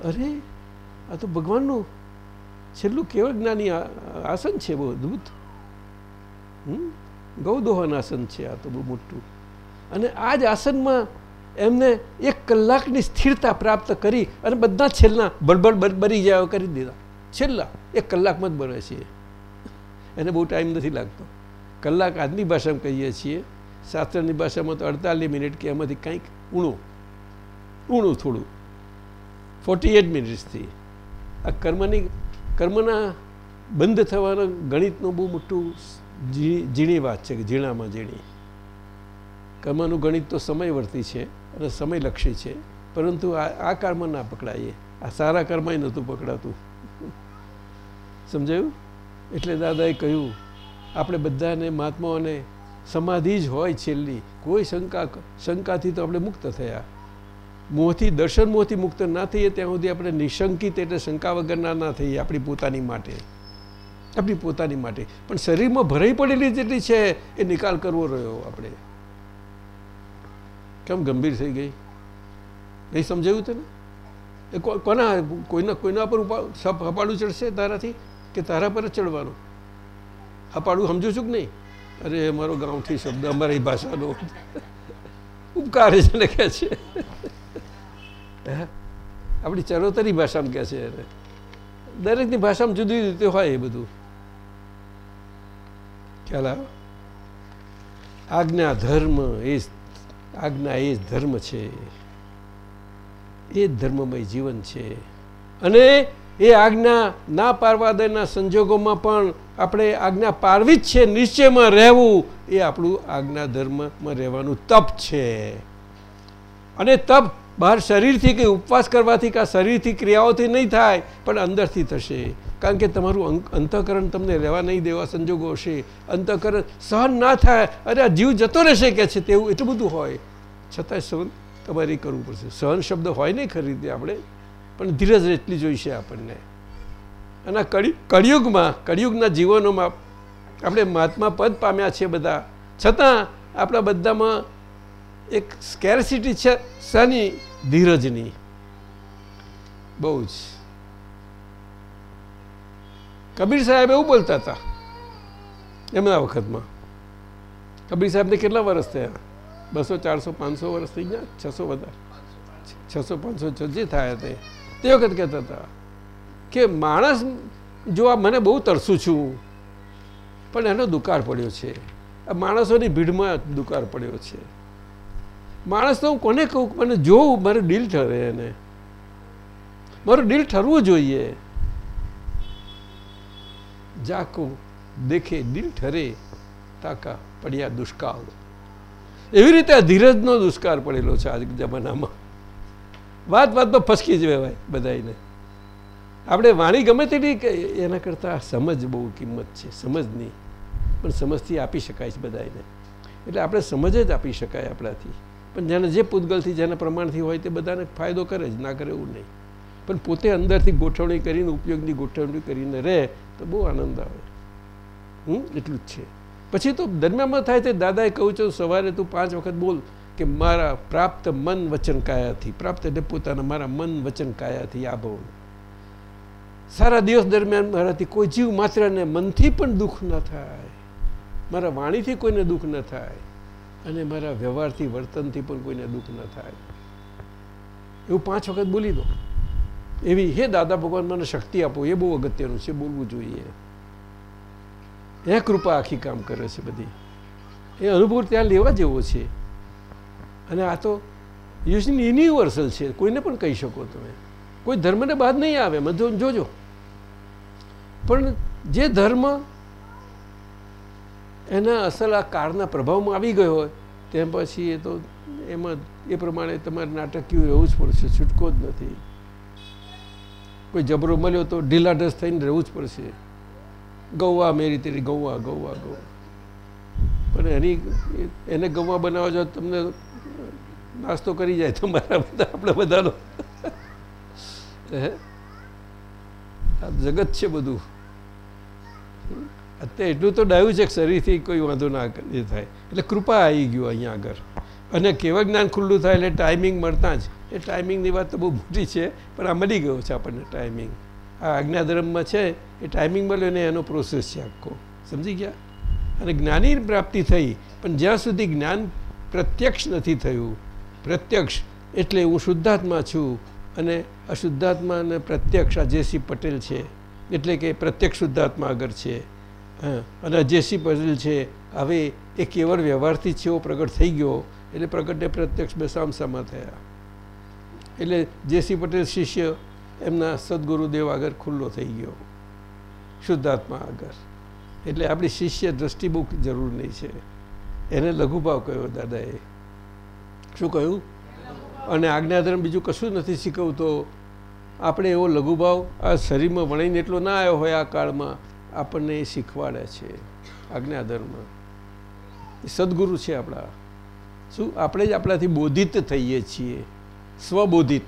Speaker 3: અરે આ તો ભગવાનનું છેલ્લું કેવળ જ્ઞાની આસન છે બહુ અદ્ભુત? ગૌદોહન આસન છે આ તો બહુ મોટું. અને આ જ આસનમાં એમને એક કલાકની સ્થિરતા પ્રાપ્ત કરી અને બધા છેલ્લા બળબડ બરી જાય કરી દીધા. છેલ્લા એક કલાકમાં જ બને છે. એને બહુ ટાઈમ નથી લાગતો. કલાક આજની ભાષામાં કહીએ છીએ. શાસ્ત્રની ભાષામાં તો અડતાલીસ મિનિટ કે એમાંથી કંઈક ઊણું. ઊણું થોડું. ફોર્ટી એટ મિનિટ્સથી આ કર્મની કર્મના બંધ થવાના ગણિતનું બહુ મોટું ઝીણી વાત છે કે ઝીણામાં ઝીણી. કર્મનું ગણિત તો સમયવર્તી છે અને સમયલક્ષી છે, પરંતુ આ આ કર્મ ના પકડાઈએ. આ સારા કર્મય નહોતું પકડાતું. સમજાયું? એટલે દાદાએ કહ્યું, આપણે બધાને મહાત્માઓને સમાધિ જ હોય છેલ્લી. કોઈ શંકા શંકાથી તો આપણે મુક્ત થયા. મોહથી, દર્શન મોહથી મુક્ત ના થઈએ, ત્યાં સુધી આપણે નિશંકિત એટલે શંકા વગરના ના થઈએ, આપણી પોતાની માટે. આપણી પોતાની માટે. પણ શરીરમાં ભરાઈ પડેલી જેટલી છે, એ નિકાલ કરવો રહ્યો આપણે. કેમ ગંભીર થઈ ગઈ? નહીં સમજાયું તને? એ કોના, કોઈના કોઈના પર હપાડું ચડશે તારાથી? કે તારા પર જ ચડવાનું? હપાડું સમજુ છું કે નહીં? અરે અમારો ગામથી શબ્દ અમારી ભાષાનો. ઉપકાર છે ને કહે છે? આપણી ચરોતરી ભાષામાં કહે છે એને. દરેકની ભાષામાં જુદી રીતે હોય એ બધું. ખ્યાલ આવે આજ્ઞા ધર્મ એ આજ્ઞા એ જ ધર્મ છે. એ ધર્મમય જીવન છે. અને એ આજ્ઞા ના પારવા દેના સંજોગોમાં પણ આપણે આજ્ઞા પારવી જ છે, નિશ્ચયમાં રહેવું. એ આપણું આજ્ઞા ધર્મમાં રહેવાનું તપ છે. અને તપ બહાર શરીરથી કે ઉપવાસ કરવાથી કાં શરીરથી ક્રિયાઓથી નહીં થાય, પણ અંદરથી થશે. કારણ કે તમારું અંતઃકરણ તમને રહેવા નહીં દેવા સંજોગો હશે. અંતઃકરણ સહન ના થાય, અરે આ જીવ જતો રહેશે કે છે તેવું એટલું બધું હોય. છતાંય સહન તમારે કરવું પડશે. સહન શબ્દ હોય નહીં ખરી આપણે, પણ ધીરજ એટલી જોઈશે આપણને. અને કળી, કળિયુગમાં, કળિયુગના જીવનોમાં આપણે મહાત્મા પદ પામ્યા છે બધા. છતાં આપણા બધામાં એક સ્કેરસિટી છે શાની, ધીરજની. બહુ જ. કબીર સાહેબ એવું બોલતા હતા એમના વખતમાં. કબીર સાહેબને કેટલા વર્ષ થયા? બસો, ચારસો, પાંચસો વર્ષ થઈ ગયા? છસો વધારે. છસો, પાંચસો જે થયા તે. તે વખત કહેતા હતા કે માણસ જો આ મને બહુ તરસું છું, પણ એનો દુકાળ પડ્યો છે. આ માણસોની ભીડમાં દુકાળ પડ્યો છે. માણસ તો હું કોને કહું મને જોઉં મારું દિલ ઠરે એને. મારું દિલ ઠરવું જોઈએ. જાકું દેખે દિલ ઠરે, તાકા પડ્યા દુષ્કાળ. એવી રીતે આ ધીરજનો દુષ્કાળ પડેલો છે આજ જમાનામાં. વાત વાતમાં ફસકી જ કહેવાય બધાને આપણે વાણી ગમે તેટલી એના કરતાં સમજ બહુ કિંમત છે, સમજની. પણ સમજથી આપી શકાય છે બધાને એટલે આપણે સમજ જ આપી શકાય આપણાથી. પણ જેને જે પૂતગલથી જેના પ્રમાણથી હોય તે બધાને ફાયદો કરે જ, ના કરે એવું નહીં. પણ પોતે અંદરથી ગોઠવણી કરીને, ઉપયોગની ગોઠવણી કરીને રહે તો બહુ આનંદ આવે. હમ? એટલું જ છે. પછી તો દરમિયાનમાં થાય તે દાદાએ કહું છું, સવારે તું પાંચ વખત બોલ કે મારા પ્રાપ્ત મન વચન કાયાથી, પ્રાપ્ત એટલે પોતાના મારા મન વચન કાયાથી, આ ભવ સારા દિવસ દરમિયાન મારાથી કોઈ જીવ માત્રને મનથી પણ દુઃખ ન થાય. મારા વાણીથી કોઈને દુઃખ ન થાય. અને મારા વ્યવહારથી, વર્તનથી પણ કોઈને દુઃખ ન થાય. એવું પાંચ વખત બોલી દો. એવી, હે દાદા ભગવાન, મને શક્તિ આપો. એ બહુ અગત્યનું છે, બોલવું જોઈએ. એ કૃપા આખી કામ કરે છે બધી. એ અનુભવ ત્યાં લેવા જેવો છે. અને આ તો યુનિવર્સલ છે, કોઈને પણ કહી શકો તમે. કોઈ ધર્મને બાદ નહીં આવે મને જોજો. પણ જે ધર્મ એના અસલ આ કાળના પ્રભાવમાં આવી ગયો હોય, તેમ પછી એ તો એમાં એ પ્રમાણે તમારે નાટકીય રહેવું જ પડશે, છૂટકો જ નથી. કોઈ જબરો મળ્યો તો ઢીલા ઢસ થઈને રહેવું જ પડશે. ગૌવા મેરી તેરી, ગૌવા ગૌવા ગૌવા. પણ એની એને ગૌવા બનાવવા જો તમને નાસ્તો કરી જાય તમારા બધા, આપણે બધાનો. હે? આ જગત છે બધું. અત્યારે એટલું તો ડાયું છે કે શરીરથી કોઈ વાંધો ના એ થાય. એટલે કૃપા આવી ગયું અહીંયા આગળ. અને કેવા જ્ઞાન ખુલ્લું થાય એટલે ટાઈમિંગ મળતા જ. એ ટાઈમિંગની વાત તો બહુ મોટી છે, પણ આ મળી ગયો છે આપણને ટાઈમિંગ આ આજ્ઞાધર્મમાં છે, એ ટાઈમિંગ મળ્યો ને એનો પ્રોસેસ છે આખો. સમજી ગયા? અને જ્ઞાની પ્રાપ્તિ થઈ, પણ જ્યાં સુધી જ્ઞાન પ્રત્યક્ષ નથી થયું, પ્રત્યક્ષ એટલે હું શુદ્ધાત્મા છું અને અશુદ્ધાત્મા અને પ્રત્યક્ષ આ પટેલ છે, એટલે કે પ્રત્યક્ષ શુદ્ધાત્મા આગળ છે અને અજયસિંહ પટેલ છે, હવે એ કેવળ વ્યવહારથી જ એવો પ્રગટ થઈ ગયો, એટલે પ્રગટને પ્રત્યક્ષ બે સામસામા થયા. એટલે જેસી પટેલ શિષ્ય, એમના સદગુરુદેવ આગળ ખુલ્લો થઈ ગયો. શુદ્ધાત્મા આગળ. એટલે આપણી શિષ્ય દ્રષ્ટિ જરૂર નહીં છે. એને લઘુભાવ કહ્યો દાદાએ? શું કહ્યું? અને આજ્ઞાધર્મ બીજું કશું નથી શીખવતો. આપણે એવો લઘુભાવ આ શરીરમાં વણાઈને એટલો ના આવ્યો હોય આ કાળમાં આપણને એ શીખવાડે છે આજ્ઞાધર્મ. સદગુરુ છે આપણા. શું આપણે જ આપણાથી બોધિત થઈએ છીએ? સ્વબોધિત.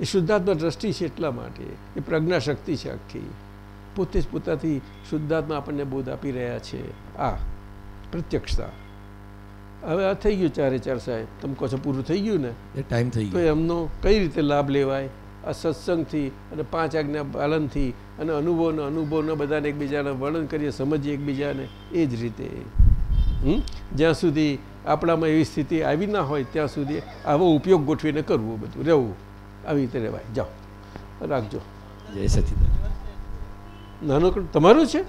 Speaker 3: એ શુદ્ધાત્મા દ્રષ્ટિ છે એટલા માટે. એ પ્રજ્ઞાશક્તિ છે આખી. પોતે જ પોતાથી શુદ્ધાત્મા આપણને બોધ આપી રહ્યા છે. આ. પ્રત્યક્ષતા. હવે આ થઈ ગયું ચારે ચાર સાહેબ. તમે કહો છો પૂરું થઈ ગયું ને?
Speaker 7: એ ટાઈમ થઈ
Speaker 3: તો
Speaker 7: ગયો.
Speaker 3: એમનો કઈ રીતે લાભ લેવાય? આ સત્સંગથી અને પાંચ આજ્ઞા પાલનથી અને અનુભવનો અનુભવનો બધાને એકબીજાને વર્ણન કરીએ સમજીએ એકબીજાને એ જ રીતે? જ્યાં સુધી આપણામાં એવી સ્થિતિ આવી ના હોય ત્યાં સુધી આવો ઉપયોગ ગોઠવીને કરવું બધું. રહેવું. આવી રીતે રહેવાય. જાઓ. રાખજો.
Speaker 7: જય સચિદાન
Speaker 3: નાનકડું તમારું છે?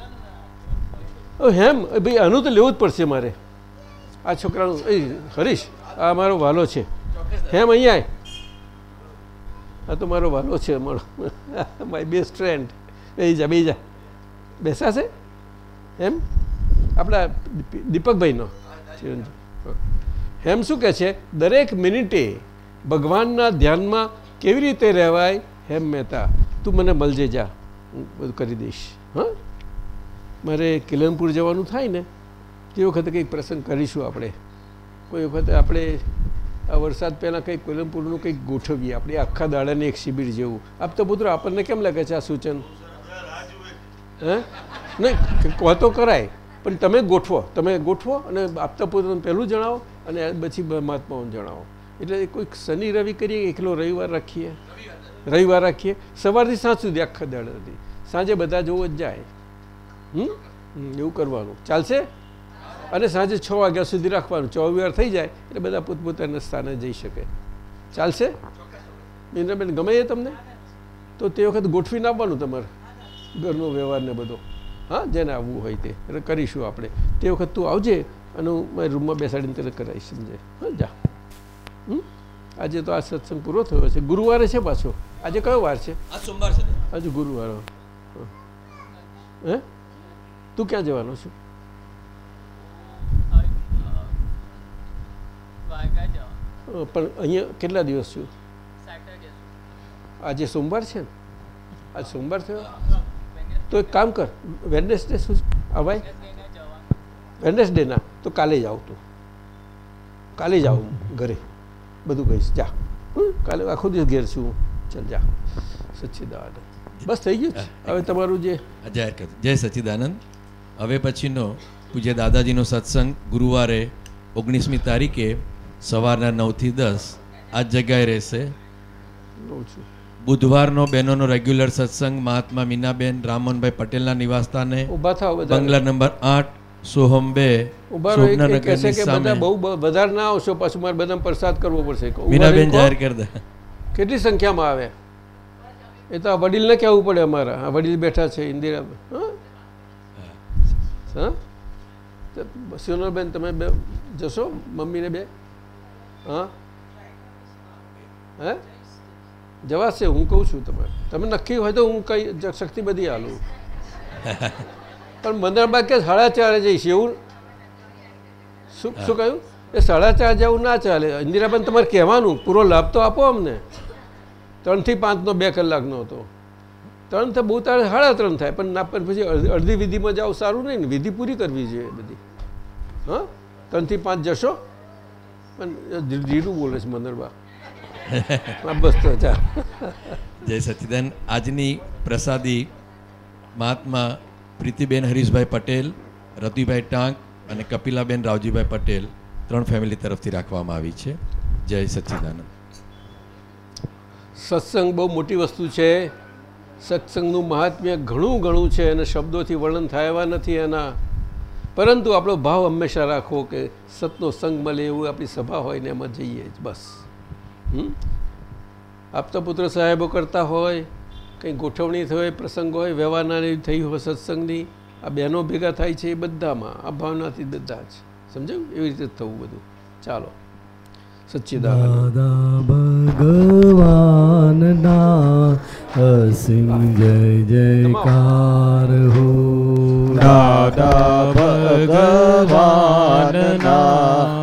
Speaker 3: હેમ. ભાઈ આનું તો લેવું જ પડશે મારે. આ છોકરાનું એ હરીશ આ મારો વાલો છે. હેમ અહીંયા આ તો મારો વાલો છે મારો માય બેસ્ટ ફ્રેન્ડ બે જા બે જા. બેસાશે? એમ? આપણા દીપકભાઈનો. ચિરંજીવ. હેમ શું કહે છે? દરેક મિનિટે ભગવાનના ધ્યાનમાં કેવી રીતે રહેવાય? હેમ મહેતા, તું મને મળજે જા. હું બધું કરી દઈશ. હા? મારે કિલનપુર જવાનું થાય ને, તે વખતે કંઈક પ્રસંગ કરીશું આપણે. કોઈ વખતે આપણે આ વરસાદ પહેલાં કંઈક કોલમપુરનું કંઈક ગોઠવીએ. આપણે આખા દાડાની એક શિબિર જેવું. આપતો પુત્ર, આપણને કેમ લાગે છે આ સૂચન? હે? નહીં કહો તો કરાય. પણ તમે ગોઠવો. તમે ગોઠવો અને આપતા પોતાનું પહેલું જણાવો અને પછી મહાત્માઓને જણાવો. એટલે કોઈક શનિ રવિ કરીએ એકલો રવિવાર રાખીએ? રવિવાર રાખીએ? સવારથી સાંજ સુધી આખા દાડાથી સાંજે બધા જોવો જ જાય. હમ? એવું કરવાનું. ચાલશે? અને સાંજે છ વાગ્યા સુધી રાખવાનું. ચોવીવાર થઈ જાય એટલે બધા પોતપોતાના સ્થાને જઈ શકે. ચાલશે? ઇન્દ્રબેન ગમે એ તમને? તો તે વખત ગોઠવીને આવવાનું તમારે. ઘરનો વ્યવહાર ને બધો. હા જેને આવવું હોય તે. એટલે કરીશું આપણે. તે વખત તું આવજે અને હું મારી રૂમમાં બેસાડીને તને કરાવીશ સમજે? હા જા? આજે તો આ સત્સંગ પૂરો થયો છે. ગુરુવારે છે પાછો. આજે કયો વાર છે?
Speaker 7: સોમવાર છે.
Speaker 3: આજે ગુરુવાર. હો. હે તું ક્યાં જવાનો છું? પણ અહીંયા કેટલા દિવસ છું? આજે સોમવાર છે ને? આજ સોમવાર થયો? તો એક કામ કર વેડનેસડે શું અભાઈ વેડનેસડે ના તો કાલે જ આવ તું. કાલે જ આવું ઘરે. બધું કહીશ. જા? કાલે આખો દિવસ ઘેર છું. ચાલ જા. સચ્ચિદાનંદ. બસ થઈ ગયું હવે તમારું જે
Speaker 7: જાહેર જય સચિદાનંદ હવે પછીનો પૂજ્ય દાદાજીનો સત્સંગ ગુરુવારે ઓગણીસમી તારીખે સવારના નવથી દસ. આ જગ્યાએ રહેશે.
Speaker 3: છું.
Speaker 7: બુધવારનો બહેનોનો રેગ્યુલર સત્સંગ મહાત્મા મીનાબેન રામનભાઈ પટેલના નિવાસસ્થાને
Speaker 3: ઊભા થાવ
Speaker 7: બંગલા નંબર આઠ સોહમ બે
Speaker 3: બહુ વધારે ના આવશો પાછું મારે બધા પ્રસાદ કરવો પડશે.
Speaker 7: મીનાબેન જાહેર કરી દે.
Speaker 3: કેટલી સંખ્યામાં આવે? એ તો આ વડીલને કહેવું પડે અમારા. આ વડીલ બેઠા છે ઇન્દિરા હા? સોનલબેન તમે બે જશો? મમ્મીને બે? હા? હે? જવાશે હું કહું છું તમે તમે નક્કી હોય તો હું કઈ શક્તિ બધી હાલું પણ મંદરબા કે સાડા ચારે જઈશ એવું. શું શું કહ્યું? એ સાડા ચાર જેવું ના ચાલે. ઇન્દિરાબેન, તમારે કહેવાનું. પૂરો લાભ તો આપો અમને. ત્રણથી પાંચનો બે કલાકનો હતો. ત્રણ થાય બહુ તારે સાડા ત્રણ થાય. પણ ના પણ પછી અડધી- વિધિમાં જાઓ સારું નહીં ને. વિધિ પૂરી કરવી જોઈએ બધી. હા? ત્રણથી પાંચ જશો? પણ ધીરું બોલે છે મંદરબા
Speaker 7: જય સચિદાન. આજની પ્રસાદી મહાત્મા પ્રીતિબેન હરીશભાઈ પટેલ રતિભાઈ ટાંક અને કપિલાબેન રાવજીભાઈ પટેલ ત્રણ ફેમિલી તરફથી રાખવામાં આવી છે. જય સચ્ચિદાનંદ
Speaker 3: સત્સંગ બહુ મોટી વસ્તુ છે. સત્સંગનું મહાત્મ્ય ઘણું ઘણું છે અને શબ્દોથી વર્ણન થાય નથી એના. પરંતુ આપણો ભાવ હંમેશા રાખવો કે સતનો સંગ મળે એવું આપણી સભા હોય ને એમાં જઈએ જ બસ? આપતા પુત્ર સાહેબો કરતા હોય કંઈ ગોઠવણી થઈ હોય પ્રસંગ હોય વ્યવહારના થઈ હોય સત્સંગની આ બહેનો ભેગા થાય છે એ બધામાં આ ભાવનાથી બધા જ. સમજાયું? એવી રીતે થવું બધું. ચાલો. સચ્ચિદાનંદ.
Speaker 2: દાદા ભગવાનના અસિમ જય જયકાર હો.
Speaker 8: દાદા ભગવાનના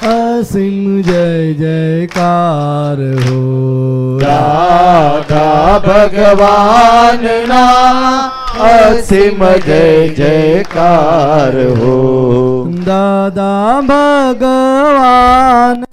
Speaker 2: અસીમ જય જયકાર હો
Speaker 8: દાદા ભગવાનના અસીમ જય જયકાર હો
Speaker 2: દાદા ભગવાન